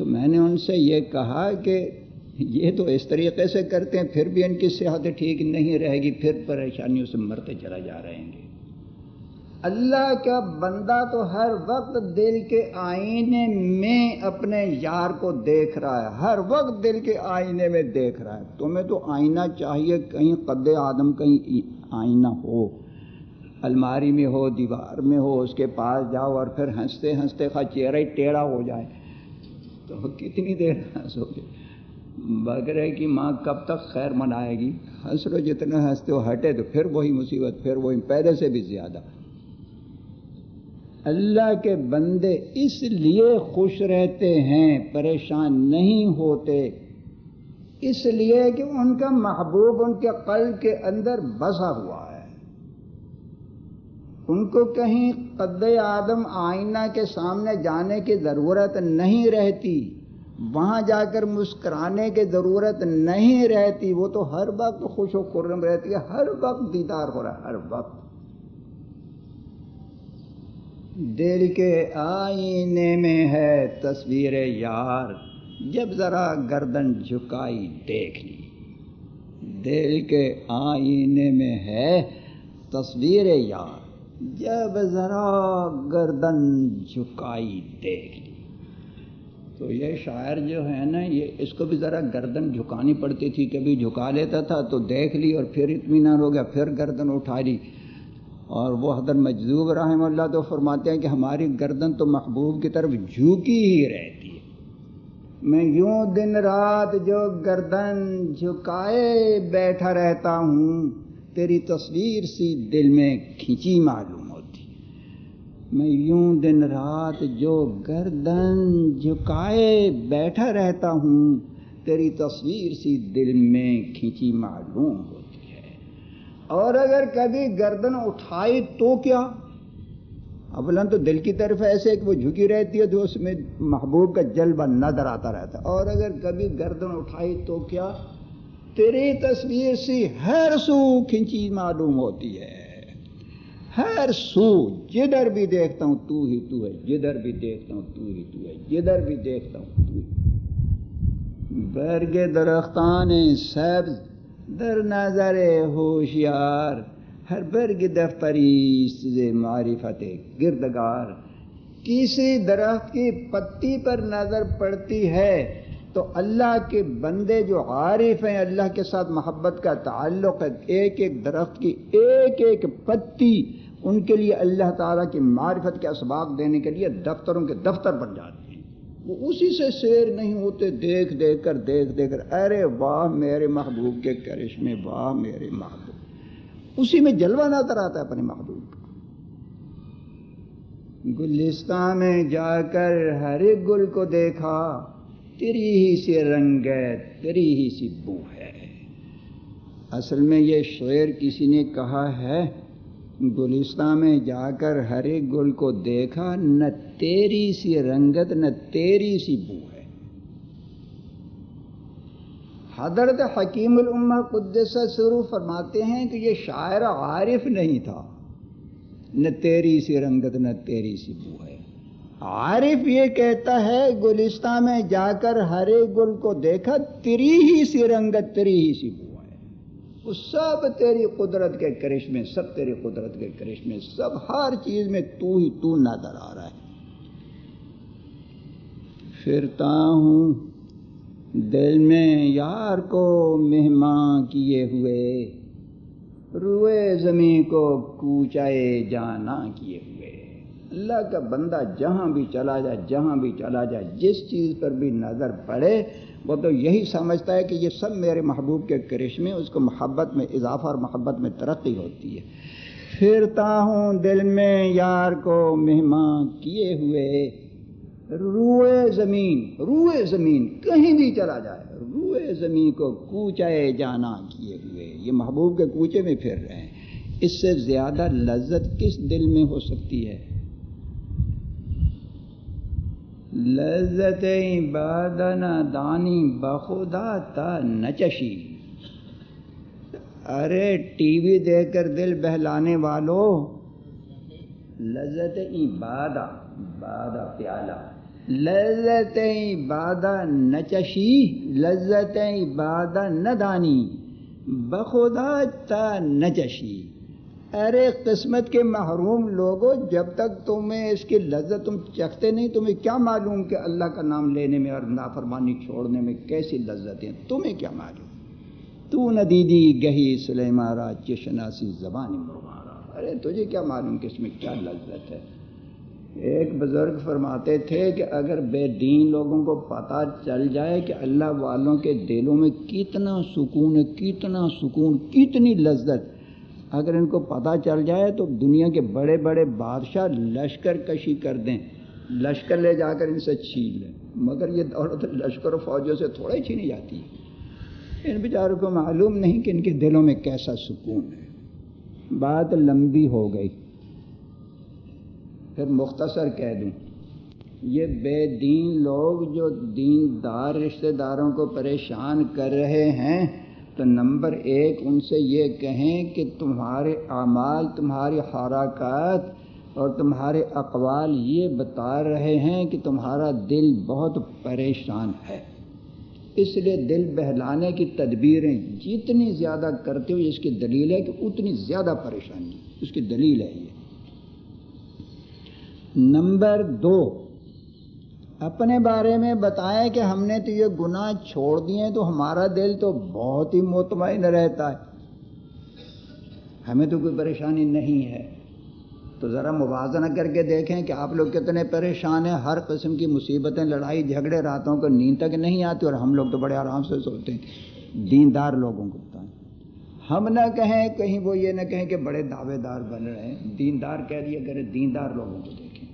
تو میں نے ان سے یہ کہا کہ یہ تو اس طریقے سے کرتے ہیں، پھر بھی ان کی صحت ٹھیک نہیں رہے گی، پھر پریشانیوں سے مرتے چلا جا رہے ہیں اللہ کا بندہ تو ہر وقت دل کے آئینے میں اپنے یار کو دیکھ رہا ہے، ہر وقت دل کے آئینے میں دیکھ رہا ہے۔ تمہیں تو آئینہ چاہیے، کہیں قد آدم کہیں آئینہ ہو۔ الماری میں ہو، دیوار میں ہو، اس کے پاس جاؤ اور پھر ہنستے ہنستے خواہ چہرہ ہی ٹیڑھا ہو جائے۔ تو کتنی دیر ہنسو گے بکرے کی ماں کب تک خیر منائے گی؟ ہنس لو جتنے ہنستے ہو ہٹے تو پھر وہی مصیبت، پھر وہی پہلے سے بھی زیادہ۔ اللہ کے بندے اس لیے خوش رہتے ہیں، پریشان نہیں ہوتے۔ اس لیے کہ ان کا محبوب ان کے قلب کے اندر بسا ہوا ہے۔ ان کو کہیں قد آدم آئینہ کے سامنے جانے کی ضرورت نہیں رہتی، وہاں جا کر مسکرانے کی ضرورت نہیں رہتی، وہ تو ہر وقت خوش و خرم رہتی ہے، ہر وقت دیدار ہو رہا ہے، ہر وقت۔ دل کے آئینے میں ہے تصویر یار، جب ذرا گردن جھکائی دیکھ لی۔ دل کے آئینے میں ہے تصویر یار۔ جب ذرا گردن جھکائی دیکھ لی تو یہ شاعر جو ہے نا، یہ اس کو بھی ذرا گردن جھکانی پڑتی تھی، کبھی جھکا لیتا تھا تو دیکھ لی اور پھر اطمینان ہو گیا، پھر گردن اٹھا لی۔ اور وہ حضرت مجذوب رحم اللہ تو فرماتے ہیں کہ ہماری گردن تو محبوب کی طرف جھوکی ہی رہتی ہے۔ میں یوں دن رات جو گردن جھکائے بیٹھا رہتا ہوں تیری تصویر سی دل میں کھینچی معلوم میں یوں دن رات جو گردن جھکائے بیٹھا رہتا ہوں، تیری تصویر سی دل میں کھینچی معلوم ہوتی ہے۔ اور اگر کبھی گردن اٹھائی تو کیا؟ اولن تو دل کی طرف ایسے کہ وہ جھکی رہتی ہے تو اس میں محبوب کا جلوہ نظر آتا رہتا ہے۔ اور اگر کبھی گردن اٹھائی تو کیا؟ تیری تصویر سی ہر سو کھینچی معلوم ہوتی ہے۔ ہر سو جدھر بھی دیکھتا ہوں تو ہی تو ہے جدھر بھی دیکھتا ہوں تو ہی تو ہے جدھر بھی دیکھتا ہوں تو ہی۔ برگ درختان سبز در نظر ہوشیار، ہر برگ دفتری معرفت گردگار۔ کسی درخت کی پتی پر نظر پڑتی ہے تو اللہ کے بندے جو عارف ہیں، اللہ کے ساتھ محبت کا تعلق ہے، ایک ایک درخت کی ایک ایک پتی ان کے لیے اللہ تعالیٰ کی معرفت کے اسباق دینے کے لیے دفتروں کے دفتر بن جاتے ہیں۔ وہ اسی سے سیر نہیں ہوتے، دیکھ دیکھ کر، دیکھ دیکھ کر، ارے واہ میرے محبوب کے کرش میں واہ میرے محبوب۔ اسی میں جلوہ نظر آتا ہے اپنے محبوب کا۔ گلستان میں جا کر ہر ایک گل کو دیکھا تیری ہی سی رنگ ہے تیری ہی سی بو ہے۔ اصل میں یہ شعر کسی نے کہا ہے، گلستان میں جا کر ہر ایک گل کو دیکھا، نہ تیری سی رنگت، نہ تیری سی بو ہے۔ حضرت حکیم الامہ قدس سرو فرماتے ہیں کہ یہ شاعر عارف نہیں تھا۔ نہ تیری سی رنگت، نہ تیری سی بو ہے۔ عارف یہ کہتا ہے، گلستان میں جا کر ہر ایک گل کو دیکھا تیری ہی سی رنگت تیری ہی سی بو وہ سب تیری قدرت کے کرش میں سب تیری قدرت کے کرش میں سب ہر چیز میں تو ہی تو نظر آ رہا ہے۔ پھرتا ہوں دل میں، یار کو مہمان کیے ہوئے، روئے زمین کو کوچائے جانا کیے ہوئے۔ اللہ کا بندہ جہاں بھی چلا جائے، جہاں بھی چلا جائے، جس چیز پر بھی نظر پڑے، وہ تو یہی سمجھتا ہے کہ یہ سب میرے محبوب کے کرشمے، اس کو محبت میں اضافہ اور محبت میں ترقی ہوتی ہے۔ پھرتا ہوں دل میں یار کو مہمان کیے ہوئے۔ روئے زمین روئے زمین، کہیں بھی چلا جائے۔ روئے زمین کو کوچائے جانا کیے ہوئے۔ یہ محبوب کے کوچے میں پھر رہے ہیں۔ اس سے زیادہ لذت کس دل میں ہو سکتی ہے؟ لذت بادن دانی بخدا تا نچشی۔ ارے ٹی وی دیکھ کر دل بہلانے والو۔ لذت بادا بادا پیالہ۔ لذت بادا نچشی لذت بادا ندانی۔ بخدا تا نچشی۔ ارے قسمت کے محروم لوگوں جب تک تمہیں اس کی لذت تم چکھتے نہیں، تمہیں کیا معلوم کہ اللہ کا نام لینے میں اور نافرمانی چھوڑنے میں کیسی لذتیں؟ تمہیں کیا معلوم؟ تو نہ دیدی گہی سلیمارا چشناسی زبان مارا ارے تجھے کیا معلوم کہ اس میں کیا لذت ہے؟ ایک بزرگ فرماتے تھے کہ اگر بے دین لوگوں کو پتہ چل جائے کہ اللہ والوں کے دلوں میں کتنا سکون ہے، کتنا سکون، کتنی لذت اگر ان کو پتہ چل جائے تو دنیا کے بڑے بڑے بادشاہ لشکر کشی کر دیں۔ لشکر لے جا کر ان سے چھین لیں۔ مگر یہ دولت لشکر و فوجوں سے تھوڑا ہی چھینی جاتی ہے۔ ان بیچاروں کو معلوم نہیں کہ ان کے دلوں میں کیسا سکون ہے۔ بات لمبی ہو گئی۔ پھر مختصر کہہ دوں۔ یہ بے دین لوگ جو دین دار رشتہ داروں کو پریشان کر رہے ہیں تو نمبر ایک ان سے یہ کہیں کہ تمہارے اعمال، تمہاری حرکات اور تمہارے اقوال یہ بتا رہے ہیں کہ تمہارا دل بہت پریشان ہے۔ اس لیے دل بہلانے کی تدبیریں جتنی زیادہ کرتے ہو اس کی دلیل ہے کہ اتنی زیادہ پریشانی، اس کی دلیل ہے یہ۔ نمبر دو اپنے بارے میں بتائیں کہ ہم نے تو یہ گناہ چھوڑ دیے تو ہمارا دل تو بہت ہی مطمئن رہتا ہے۔ ہمیں تو کوئی پریشانی نہیں ہے۔ تو ذرا موازنہ کر کے دیکھیں کہ آپ لوگ کتنے پریشان ہیں۔ ہر قسم کی مصیبتیں، لڑائی، جھگڑے راتوں کو نیند تک نہیں آتی اور ہم لوگ تو بڑے آرام سے سوتے ہیں۔ دیندار لوگوں کو بتائیں۔ ہم نہ کہیں کہیں وہ یہ نہ کہیں کہ بڑے دعوے دار بن رہے ہیں۔ دیندار کہہ دیا کرے دیندار لوگوں کو دیکھیں۔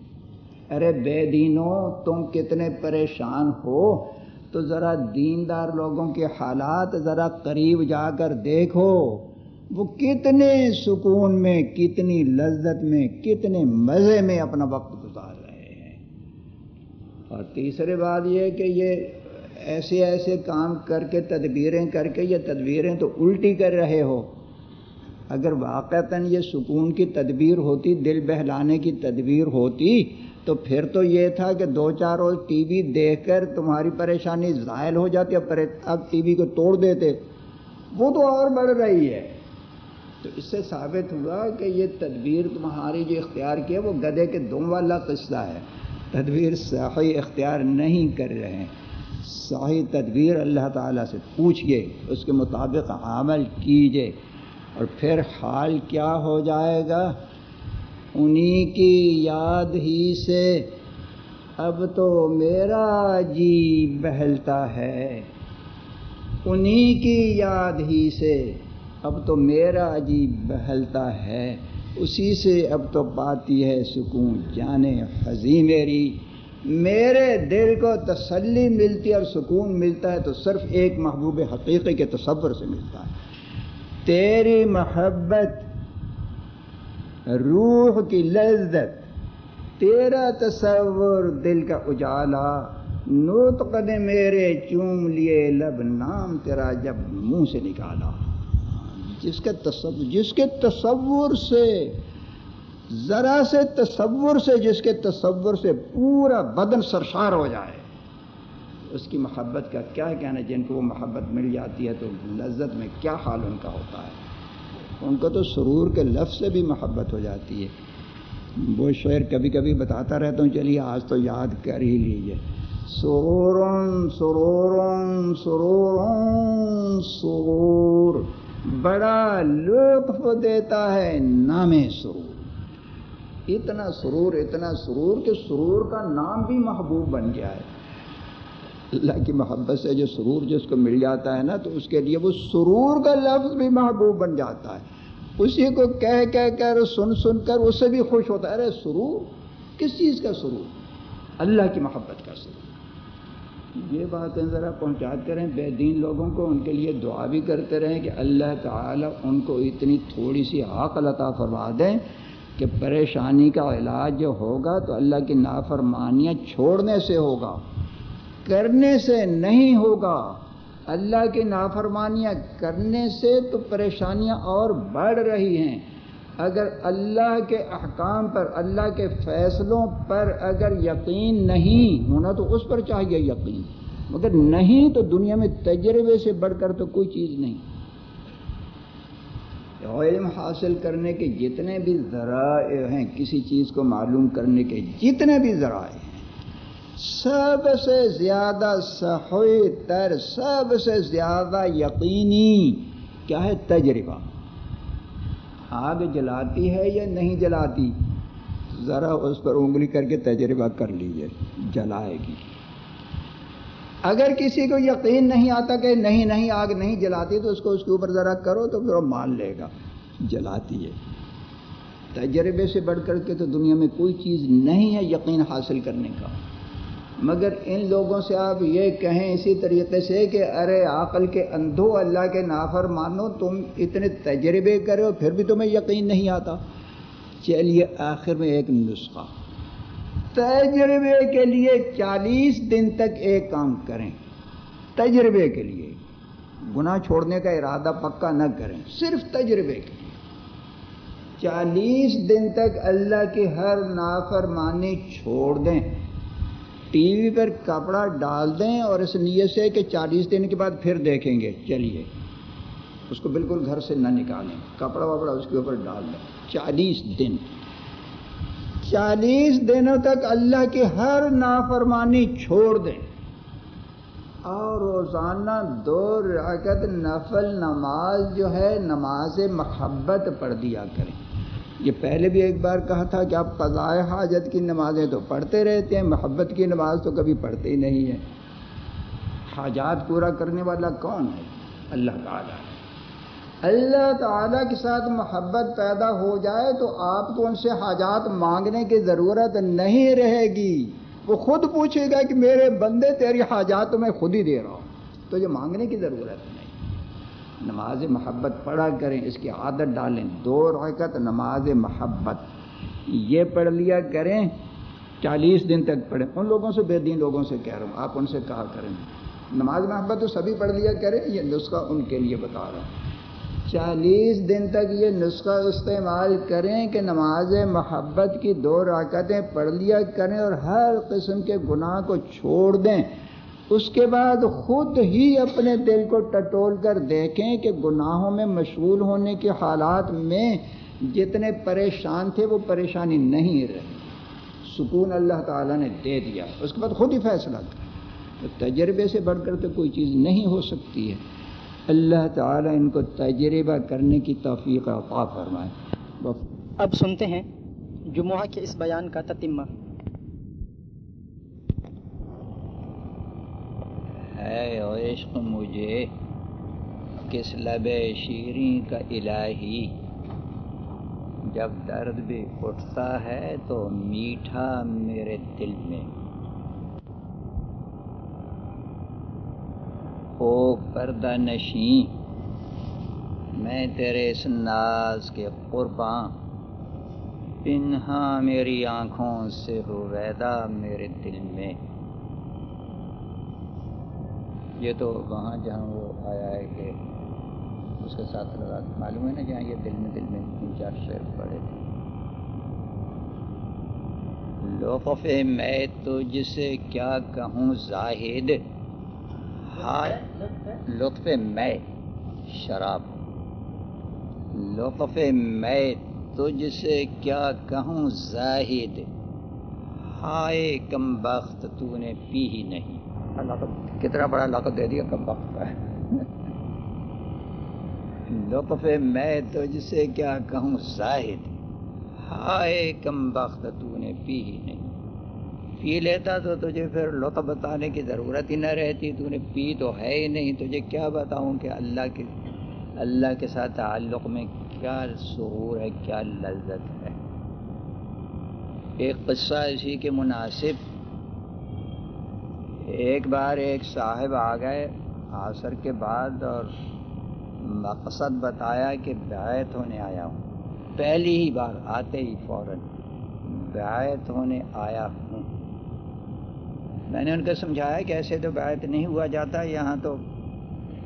ارے بے دینوں، تم کتنے پریشان ہو؟ تو ذرا دیندار لوگوں کے حالات ذرا قریب جا کر دیکھو۔ وہ کتنے سکون میں، کتنی لذت میں، کتنے مزے میں اپنا وقت گزار رہے ہیں۔ اور تیسری بات یہ کہ یہ ایسے ایسے کام کر کے، تدبیریں کر کے، یہ تدبیریں تو الٹی کر رہے ہو۔ اگر واقعتاً یہ سکون کی تدبیر ہوتی، دل بہلانے کی تدبیر ہوتی تو پھر تو یہ تھا کہ دو چار روز ٹی وی دیکھ کر تمہاری پریشانی زائل ہو جاتی اب ٹی وی کو توڑ دیتے۔ وہ تو اور بڑھ رہی ہے۔ تو اس سے ثابت ہوا کہ یہ تدبیر تمہاری جو اختیار کیا وہ گدے کے دم والا قصہ ہے۔ تدبیر صحیح اختیار نہیں کر رہے ہیں۔ صحیح تدبیر اللہ تعالیٰ سے پوچھئے، اس کے مطابق عمل کیجیے۔ اور پھر حال کیا ہو جائے گا؟ انہی کی یاد ہی سے اب تو میرا جی بہلتا ہے۔ انہی کی یاد ہی سے اب تو میرا عجیب بہلتا ہے۔ اسی سے اب تو پاتی ہے سکون۔ جانے حضی میری۔ میرے دل کو تسلی ملتی اور سکون ملتا ہے تو صرف ایک محبوب حقیقی کے تصور سے ملتا ہے۔ تیری محبت روح کی لذت، تیرا تصور دل کا اجالا، نوت نے میرے چوم لیے، لب نام تیرا جب منہ سے نکالا۔ جس کے تصور جس کے تصور سے، ذرا سے تصور سے، جس کے تصور سے پورا بدن سرشار ہو جائے۔ اس کی محبت کا کیا کہنا، جن کو وہ محبت مل جاتی ہے تو لذت میں کیا حال ان کا ہوتا ہے۔ ان کو تو سرور کے لفظ سے بھی محبت ہو جاتی ہے۔ وہ شعر کبھی کبھی بتاتا رہتا ہوں، چلیے آج تو یاد کر ہی لیجیے سرورن سرورن سرورن، سرور، بڑا لطف دیتا ہے نام سرور۔ اتنا سرور اتنا سرور کہ سرور کا نام بھی محبوب بن گیا ہے۔ اللہ کی محبت سے جو سرور جس کو مل جاتا ہے نا، تو اس کے لیے وہ سرور کا لفظ بھی محبوب بن جاتا ہے۔ اسی کو کہہ کہہ کر، سن سن کر اس سے بھی خوش ہوتا ہے۔ ارے سرور، کس چیز کا سرور؟ اللہ کی محبت کا سرور۔ یہ باتیں ذرا پہنچاتے رہیں بے دین لوگوں کو ان کے لیے دعا بھی کرتے رہیں کہ اللہ تعالیٰ ان کو اتنی تھوڑی سی عقل عطا فرما دیں کہ پریشانی کا علاج جو ہوگا تو اللہ کی نافرمانیاں چھوڑنے سے ہوگا۔ کرنے سے نہیں ہوگا۔ اللہ کی نافرمانیاں کرنے سے تو پریشانیاں اور بڑھ رہی ہیں۔ اگر اللہ کے احکام پر، اللہ کے فیصلوں پر اگر یقین نہیں ہونا تو اس پر چاہیے یقین۔ مگر نہیں تو دنیا میں تجربے سے بڑھ کر تو کوئی چیز نہیں۔ علم حاصل کرنے کے جتنے بھی ذرائع ہیں، کسی چیز کو معلوم کرنے کے جتنے بھی ذرائع ہیں سب سے زیادہ صحیح تر، سب سے زیادہ یقینی کیا ہے؟ تجربہ۔ آگ جلاتی ہے یا نہیں جلاتی؟ ذرا اس پر انگلی کر کے تجربہ کر لیجیے جلائے گی۔ اگر کسی کو یقین نہیں آتا کہ نہیں نہیں، آگ نہیں جلاتی، تو اس کو اس کے اوپر ذرا کرو تو پھر وہ مان لے گا، جلاتی ہے۔ تجربے سے بڑھ کر کے تو دنیا میں کوئی چیز نہیں ہے یقین حاصل کرنے کا۔ مگر ان لوگوں سے آپ یہ کہیں اسی طریقے سے کہ ارے عقل کے اندھو اللہ کے نافر مانو تم اتنے تجربے کرو پھر بھی تمہیں یقین نہیں آتا۔ چلیے، آخر میں ایک نسخہ۔ تجربے کے لیے چالیس دن تک ایک کام کریں۔ تجربے کے لیے۔ گناہ چھوڑنے کا ارادہ پکا نہ کریں، صرف تجربے کے لیے۔ چالیس دن تک اللہ کی ہر نافرمانی چھوڑ دیں۔ ٹی وی پر کپڑا ڈال دیں اور اس نیت سے کہ چالیس دن کے بعد پھر دیکھیں گے، چلیے۔ اس کو بالکل گھر سے نہ نکالیں۔ کپڑا وپڑا اس کے اوپر ڈال دیں۔ چالیس دن۔ چالیس دنوں تک اللہ کی ہر نافرمانی چھوڑ دیں۔ اور روزانہ دو رکعت نفل نماز جو ہے، نماز محبت پڑھ دیا کریں۔ یہ پہلے بھی ایک بار کہا تھا کہ آپ قضاء حاجت کی نمازیں تو پڑھتے رہتے ہیں، محبت کی نماز تو کبھی پڑھتے ہی نہیں ہیں۔ حاجات پورا کرنے والا کون ہے؟ اللہ تعالیٰ۔ اللہ تعالیٰ کے ساتھ محبت پیدا ہو جائے تو آپ کو ان سے حاجات مانگنے کی ضرورت نہیں رہے گی۔ وہ خود پوچھے گا کہ میرے بندے تیری حاجات تو میں خود ہی دے رہا ہوں۔ تو یہ مانگنے کی ضرورت نہیں نماز محبت پڑھا کریں، اس کی عادت ڈالیں۔ دو رکعت نماز محبت۔ یہ پڑھ لیا کریں، چالیس دن تک پڑھیں۔ ان لوگوں سے بے دین لوگوں سے کہہ رہا ہوں، آپ ان سے کہا کریں۔ نماز محبت تو سبھی پڑھ لیا کریں، یہ نسخہ ان کے لیے بتا رہا ہوں۔ چالیس دن تک یہ نسخہ استعمال کریں کہ نماز محبت کی دو راکتیں پڑھ لیا کریں اور ہر قسم کے گناہ کو چھوڑ دیں۔ اس کے بعد خود ہی اپنے دل کو ٹٹول کر دیکھیں کہ گناہوں میں مشغول ہونے کے حالات میں جتنے پریشان تھے وہ پریشانی نہیں رہی۔ سکون اللہ تعالیٰ نے دے دیا۔ اس کے بعد خود ہی فیصلہ کریں تجربے سے بڑھ کر تو کوئی چیز نہیں ہو سکتی ہے۔ اللہ تعالیٰ ان کو تجربہ کرنے کی توفیق عطا فرمائے۔ اب سنتے ہیں جمعہ کے اس بیان کا تتمہ۔ ہے عشق مجھے، کس لب شیریں کا الہی؟ جب درد بھی اٹھتا ہے تو میٹھا میرے دل میں۔ ہو پردہ نشیں، میں تیرے اس ناز کے قرباں۔ پنہا میری آنکھوں سے ہو ویدا میرے دل میں۔ یہ تو وہاں جہاں وہ آیا ہے کہ اس کے ساتھ لگا معلوم ہے نا جہاں یہ دل میں دل میں تین چار شعر پڑے تھے۔ لطف میں تو جسے کیا کہوں زاہد؟ ہاں، لطف میں، شراب۔ لطف میں تجھ سے کیا کہوں زاہد؟ ہائے، کم بخت تو نے پی ہی نہیں۔ اللہ تو کتنا بڑا لقب دے دیا کم بخت کا لطف میں تجھ سے کیا کہوں زاہد؟ ہائے کم بخت تو نے پی ہی نہیں۔ پی لیتا تو تجھے پھر لطف بتانے کی ضرورت ہی نہ رہتی۔ تو نے پی تو ہے ہی نہیں۔ تجھے کیا بتاؤں کہ اللہ کے اللہ کے ساتھ تعلق میں کیا سرور ہے، کیا لذت ہے۔ ایک قصہ اسی کے مناسب ایک بار ایک صاحب آ گئے عصر کے بعد اور مقصد بتایا کہ بیعت ہونے آیا ہوں۔ پہلی ہی بار آتے ہی فوراً بیعت ہونے آیا ہوں۔ میں نے ان کو سمجھایا کہ ایسے تو بیعت نہیں ہوا جاتا، یہاں تو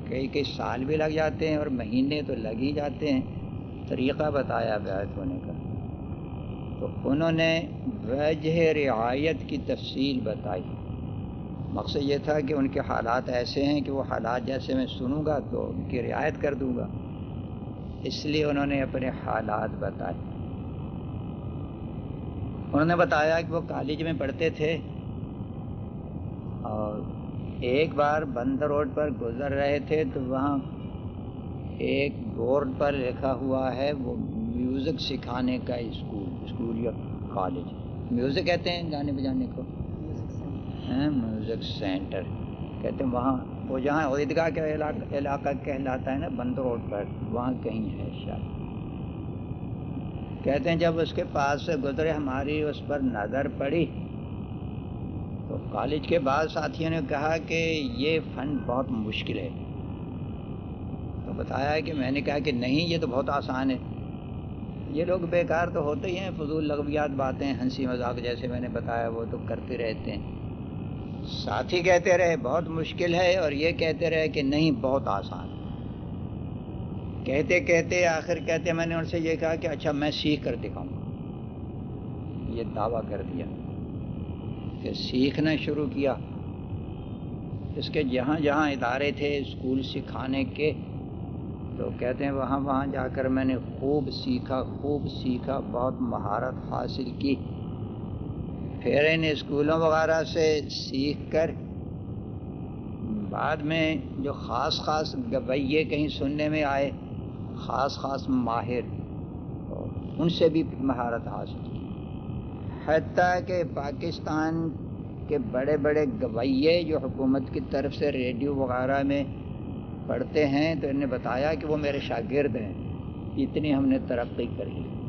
کئی کئی سال بھی لگ جاتے ہیں اور مہینے تو لگ ہی جاتے ہیں۔ طریقہ بتایا بیعت ہونے کا۔ تو انہوں نے وجہ رعایت کی تفصیل بتائی۔ مقصد یہ تھا کہ ان کے حالات ایسے ہیں کہ وہ حالات جیسے میں سنوں گا تو ان کی رعایت کر دوں گا۔ اس لیے انہوں نے اپنے حالات بتائے۔ انہوں نے بتایا کہ وہ کالج میں پڑھتے تھے اور ایک بار بند روڈ پر گزر رہے تھے تو وہاں ایک بورڈ پر لکھا ہوا ہے، وہ میوزک سکھانے کا اسکول اسکول یا کالج۔ میوزک کہتے ہیں گانے بجانے کو۔ Music centre. کہتے ہیں وہاں، وہ جہاں عیدگاہ کا علاقہ کہلاتا ہے نا، بند روڈ پر، وہاں کہیں ہے شاید۔ کہتے ہیں جب اس کے پاس سے گزرے، ہماری اس پر نظر پڑی۔ تو کالج کے بعد ساتھیوں نے کہا کہ یہ فن بہت مشکل ہے۔ تو بتایا کہ میں نے کہا کہ نہیں، یہ تو بہت آسان ہے۔ یہ لوگ بیکار تو ہوتے ہی ہیں، فضول لغویات باتیں، ہنسی مذاق جیسے میں نے بتایا، وہ تو کرتے رہتے ہیں۔ ساتھی کہتے رہے، بہت مشکل ہے اور یہ کہتے رہے کہ نہیں، بہت آسان۔ کہتے کہتے، آخر کہتے، میں نے ان سے یہ کہا کہ اچھا میں سیکھ کر دکھاؤں۔ گا یہ دعویٰ کر دیا۔ کہ سیکھنا شروع کیا۔ اس کے جہاں جہاں ادارے تھے، اسکول سکھانے کے، تو کہتے ہیں، وہاں وہاں جا کر میں نے خوب سیکھا خوب سیکھا، بہت مہارت حاصل کی۔ پھر ان اسکولوں وغیرہ سے سیکھ کر بعد میں جو خاص خاص گویے کہیں سننے میں آئے، خاص خاص ماہر، ان سے بھی مہارت حاصل کی۔ حتیٰ کہ پاکستان کے بڑے بڑے گویے جو حکومت کی طرف سے ریڈیو وغیرہ میں پڑھتے ہیں، تو انہیں بتایا کہ وہ میرے شاگرد ہیں، اتنی ہم نے ترقی کری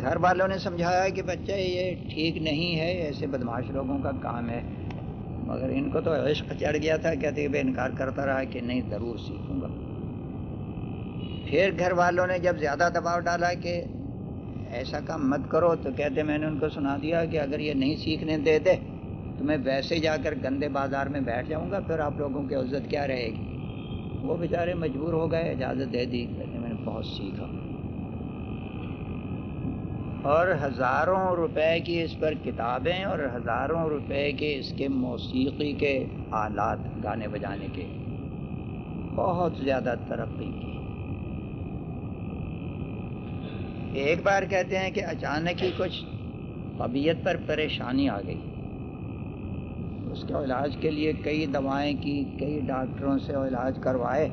گھر والوں نے سمجھایا کہ بچہ یہ ٹھیک نہیں ہے، ایسے بدماش لوگوں کا کام ہے۔ مگر ان کو تو عشق چڑھ گیا تھا، کہتے کہ انکار کرتا رہا کہ نہیں، ضرور سیکھوں گا۔ پھر گھر والوں نے جب زیادہ دباؤ ڈالا کہ ایسا کام مت کرو، تو کہتے میں نے ان کو سنا دیا کہ اگر یہ نہیں سیکھنے دے دے، تو میں ویسے جا کر گندے بازار میں بیٹھ جاؤں گا، پھر آپ لوگوں کی عزت کیا رہے گی؟ وہ بیچارے مجبور ہو گئے، اجازت دے دی، کہتے میں نے بہت سیکھا۔ اور ہزاروں روپے کی اس پر کتابیں اور ہزاروں روپے کے اس کے موسیقی کے آلات گانے بجانے کے۔ بہت زیادہ ترقی کی۔ ایک بار کہتے ہیں کہ اچانک ہی کچھ طبیعت پر پریشانی آ گئی۔ اس کے علاج کے لیے کئی دوائیں کی، کئی ڈاکٹروں سے علاج کروائے،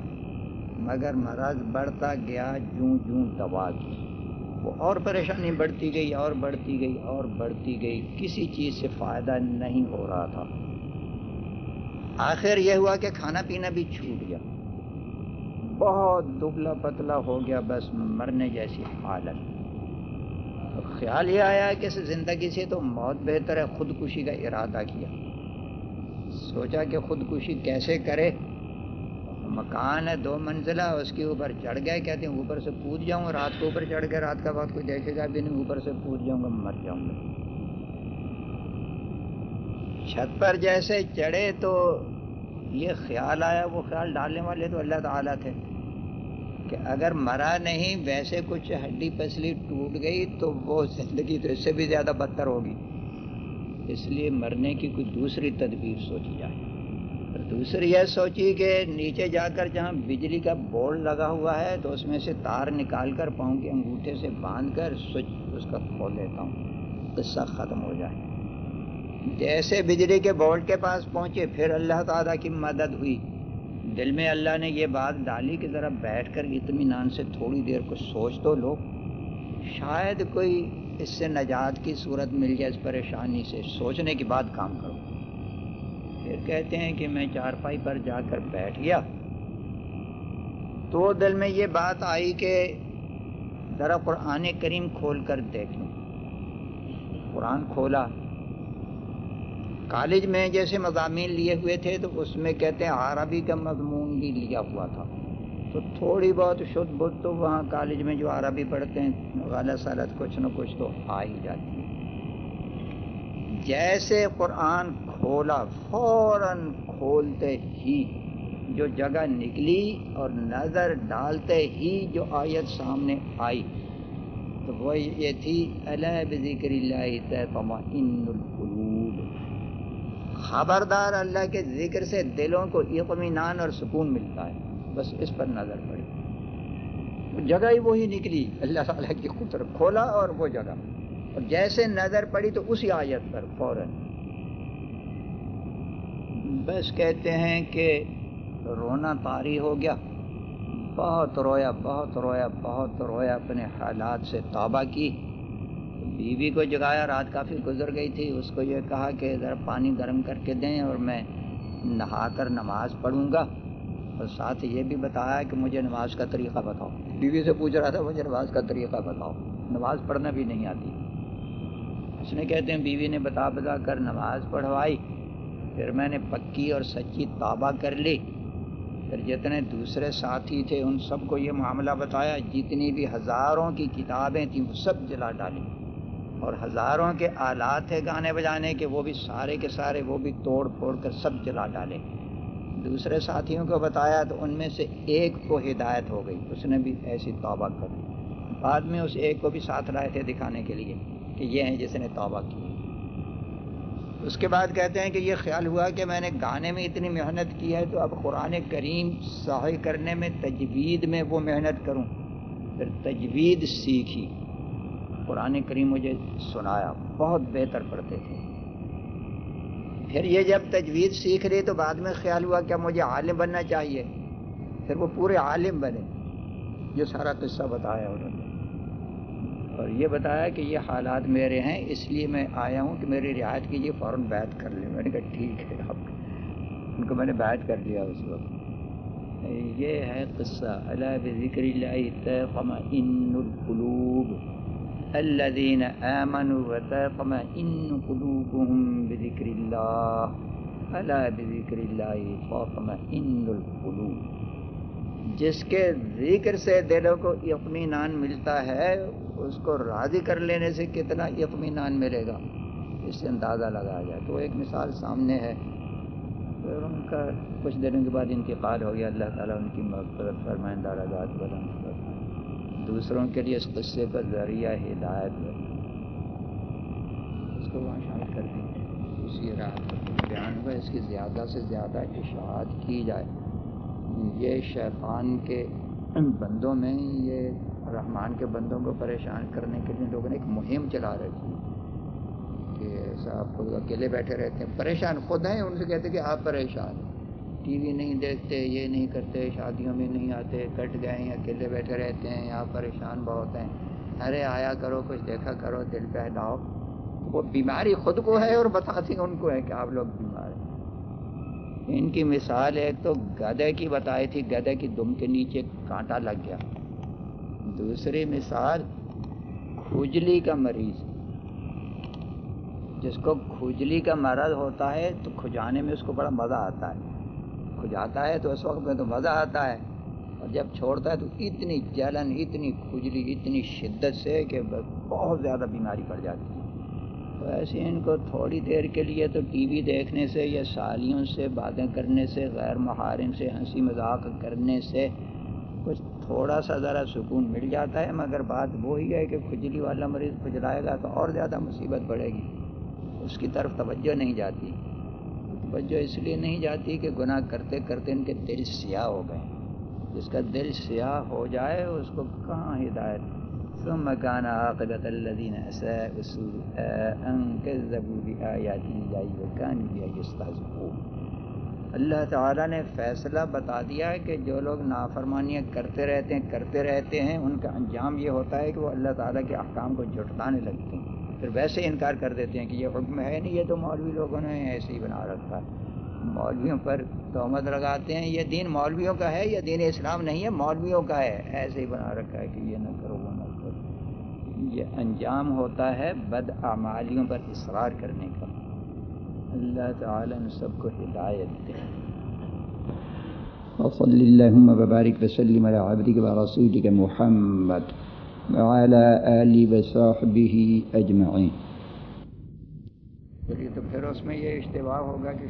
مگر مرض بڑھتا گیا، جوں جوں دوا کی۔ وہ اور پریشانی بڑھتی گئی اور بڑھتی گئی اور بڑھتی گئی۔ کسی چیز سے فائدہ نہیں ہو رہا تھا۔ آخر یہ ہوا کہ کھانا پینا بھی چھوٹ گیا۔ بہت دبلا پتلا ہو گیا، بس مرنے جیسی حالت۔ تو خیال یہ آیا کہ اس زندگی سے تو موت بہتر ہے، خودکشی کا ارادہ کیا۔ سوچا کہ خودکشی کیسے کرے؟ مکان ہے، دو منزلہ اس کے اوپر چڑھ گئے، کہتے ہیں اوپر سے کود جاؤں گا رات کے اوپر چڑھ گئے، رات کا بعد کوئی دیکھے گا بھی نہیں، اوپر سے کود جاؤں گا، مر جاؤں گا۔ چھت پر جیسے چڑھے تو یہ خیال آیا، وہ خیال ڈالنے والے تو اللہ تعالیٰ تھے کہ اگر مرا نہیں، ویسے کچھ ہڈی پسلی ٹوٹ گئی تو وہ زندگی تو اس سے بھی زیادہ بدتر ہوگی۔ اس لیے مرنے کی کوئی دوسری تدبیر سوچی جائے۔ دوسری یہ سوچی کہ نیچے جا کر جہاں بجلی کا بورڈ لگا ہوا ہے تو اس میں سے تار نکال کر پاؤں کے انگوٹھے سے باندھ کر سوئچ اس کا کھول دیتا ہوں۔ قصہ ختم ہو جائے۔ جیسے بجلی کے بورڈ کے پاس پہنچے، پھر اللہ تعالیٰ کی مدد ہوئی۔ دل میں اللہ نے یہ بات ڈالی کہ ذرا بیٹھ کر اطمینان سے تھوڑی دیر کو سوچ تو لو۔ شاید کوئی اس سے نجات کی صورت مل جائے، اس پریشانی سے۔ سوچنے کی بات کام کرو۔ پھر کہتے ہیں کہ میں چارپائی پر جا کر بیٹھ گیا۔ تو دل میں یہ بات آئی کہ ذرا قرآن کریم کھول کر دیکھ قرآن کھولا۔ کالج میں جیسے مضامین لیے ہوئے تھے تو اس میں کہتے ہیں عربی کا مضمون بھی لیا ہوا تھا۔ تو تھوڑی بہت شدھ بدھ تو وہاں کالج میں جو عربی پڑھتے ہیں، غلط سلط کچھ نہ کچھ تو آ ہی جاتی ہے۔ جیسے قرآن کھولا فوراً کھولتے ہی، جو جگہ نکلی اور نظر ڈالتے ہی جو آیت سامنے آئی۔ تو وہ یہ تھی اللہ بذکر اللہ القلوب۔ خبردار اللہ کے ذکر سے دلوں کو اطمینان اور سکون ملتا ہے۔ بس اس پر نظر پڑی جگہ ہی وہی نکلی، اللہ تعالیٰ کی قدرت کھولا اور وہ جگہ۔ اور جیسے نظر پڑی تو اسی آیت پر فوراً بس کہتے ہیں کہ رونا طاری ہو گیا۔ بہت رویا بہت رویا بہت رویا، اپنے حالات سے توبہ کی۔ بیوی کو جگایا، رات کافی گزر گئی تھی۔ اس کو یہ کہا کہ ذرا پانی گرم کر کے دیں اور میں نہا کر نماز پڑھوں گا۔ اور ساتھ یہ بھی بتایا کہ مجھے نماز کا طریقہ بتاؤ۔ بیوی سے پوچھ رہا تھا، مجھے نماز کا طریقہ بتاؤ۔ نماز پڑھنا بھی نہیں آتی۔ اس نے کہتے ہیں، بیوی نے بتا بتا کر نماز پڑھوائی۔ پھر میں نے پکی اور سچی توبہ کر لی۔ پھر جتنے دوسرے ساتھی تھے، ان سب کو یہ معاملہ بتایا، جتنی بھی ہزاروں کی کتابیں تھیں، وہ سب جلا ڈالی۔ اور ہزاروں کے آلات تھے گانے بجانے کے، وہ بھی سارے کے سارے، وہ بھی توڑ پھوڑ کر سب جلا ڈالے۔ دوسرے ساتھیوں کو بتایا تو ان میں سے ایک کو ہدایت ہو گئی، اس نے بھی ایسی توبہ کر بعد میں اس ایک کو بھی ساتھ لائے تھے دکھانے کے لیے کہ یہ ہیں جس نے توبہ کی۔ اس کے بعد کہتے ہیں کہ یہ خیال ہوا کہ میں نے گانے میں اتنی محنت کی ہے تو اب قرآن کریم صحیح کرنے میں تجوید میں وہ محنت کروں۔ پھر تجوید سیکھی۔ قرآن کریم مجھے سنایا۔ بہت بہتر پڑھتے تھے۔ پھر یہ جب تجوید سیکھ رہے تو بعد میں خیال ہوا کہ مجھے عالم بننا چاہیے۔ پھر وہ پورے عالم بنے۔ یہ سارا قصہ بتایا انہوں نے۔ اور یہ بتایا کہ یہ حالات میرے ہیں، اس لیے میں آیا ہوں کہ میری رعایت کیجیے فوراً بیت کر لیں۔ میں نے کہا ٹھیک ہے آپ ان کو میں نے بیت کر لیا اس وقت۔ یہ ہے قصہ۔ اللہ بذکر اللہ تطمئن القلوب۔ الذين آمنوا وتطمئن قلوبهم بذكر الله ألا بذكر الله تطمئن القلوب۔ جس کے ذکر سے دلوں کو اطمینان ملتا ہے اس کو راضی کر لینے سے کتنا اطمینان ملے گا؟ اس سے اندازہ لگایا جائے۔ تو ایک مثال سامنے ہے۔ پھر ان کا کچھ دنوں کے بعد انتقال ہو گیا۔ اللہ تعالیٰ ان کی مغفرت فرمائیں دارجات بلند فرمائیں دوسروں کے لیے اس قصے کا ذریعہ ہدایت ہے۔ اس کو وہاں شامل کر دیں۔ اسی رات بیان ہوا اس کی زیادہ سے زیادہ اشاعت کی جائے۔ یہ شیطان کے بندوں میں یہ رحمان کے بندوں کو پریشان کرنے کے لیے لوگوں نے ایک مہم چلا رکھی کہ صاحب خود اکیلے بیٹھے رہتے ہیں۔ پریشان خود ہیں، ان سے کہتے کہ آپ پریشان ٹی وی نہیں دیکھتے، یہ نہیں کرتے، شادیوں میں نہیں آتے، کٹ گئے ہیں، اکیلے بیٹھے رہتے ہیں، یہاں پریشان بہت ہیں۔ ارے آیا کرو، کچھ دیکھا کرو، دل پہ لاؤ وہ بیماری خود کو ہے اور بتاتی ان کو ہے کہ آپ لوگ بیمار ہیں۔ ان کی مثال ایک تو گدے کی بتائی تھی، گدے کی دم کے نیچے کانٹا لگ گیا۔ دوسری مثال کھجلی کا مریض۔ جس کو کھجلی کا مرض ہوتا ہے تو کھجانے میں اس کو بڑا مزہ آتا ہے۔ کھجاتا ہے تو اس وقت میں تو مزہ آتا ہے۔ اور جب چھوڑتا ہے تو اتنی جلن، اتنی کھجلی، اتنی شدت سے کہ بہت زیادہ بیماری پڑ جاتی ہے۔ تو ایسے ان کو تھوڑی دیر کے لیے تو ٹی وی دیکھنے سے یا سالیوں سے، باتیں کرنے سے، غیر محارم سے، ہنسی مذاق کرنے سے تھوڑا سا ذرا سکون مل جاتا ہے، مگر بات وہی ہے کہ کھجلی والا مریض کھجلائے گا تو اور زیادہ مصیبت بڑھے گی۔ اس کی طرف توجہ نہیں جاتی۔ توجہ اس لیے نہیں جاتی کہ گناہ کرتے کرتے ان کے دل سیاہ ہو گئے۔ جس کا دل سیاہ ہو جائے، اس کو کہاں ہدایت؟ ثم كان عاقبة الذين أساءوا السوء أن كذبوا بآيات الله وكانوا یعنی بها يستهزئون اللہ تعالیٰ نے فیصلہ بتا دیا ہے کہ جو لوگ نافرمانیاں کرتے رہتے ہیں، کرتے رہتے ہیں، ان کا انجام یہ ہوتا ہے کہ وہ اللہ تعالیٰ کے احکام کو جھٹلانے لگتے ہیں۔ پھر ویسے انکار کر دیتے ہیں کہ یہ حکم ہے نہیں، یہ تو مولوی لوگوں نے ایسے ہی بنا رکھا۔ ہے مولویوں پر تہمت لگاتے ہیں، یہ دین مولویوں کا ہے، یہ دین اسلام نہیں ہے، مولویوں کا ہے۔ ایسے ہی بنا رکھا ہے کہ یہ نہ کرو، وہ نہ کرو۔ یہ انجام ہوتا ہے بد اعمالیوں پر اصرار کرنے کا۔ اللہ تعالیٰ نے سب کو ہدایت دے وصل اللهم وبارك وسلم على عبدك ورسولك محمد وعلى آله وصحبه أجمعين. تو پھر اس میں یہ اشتباہ ہوگا کہ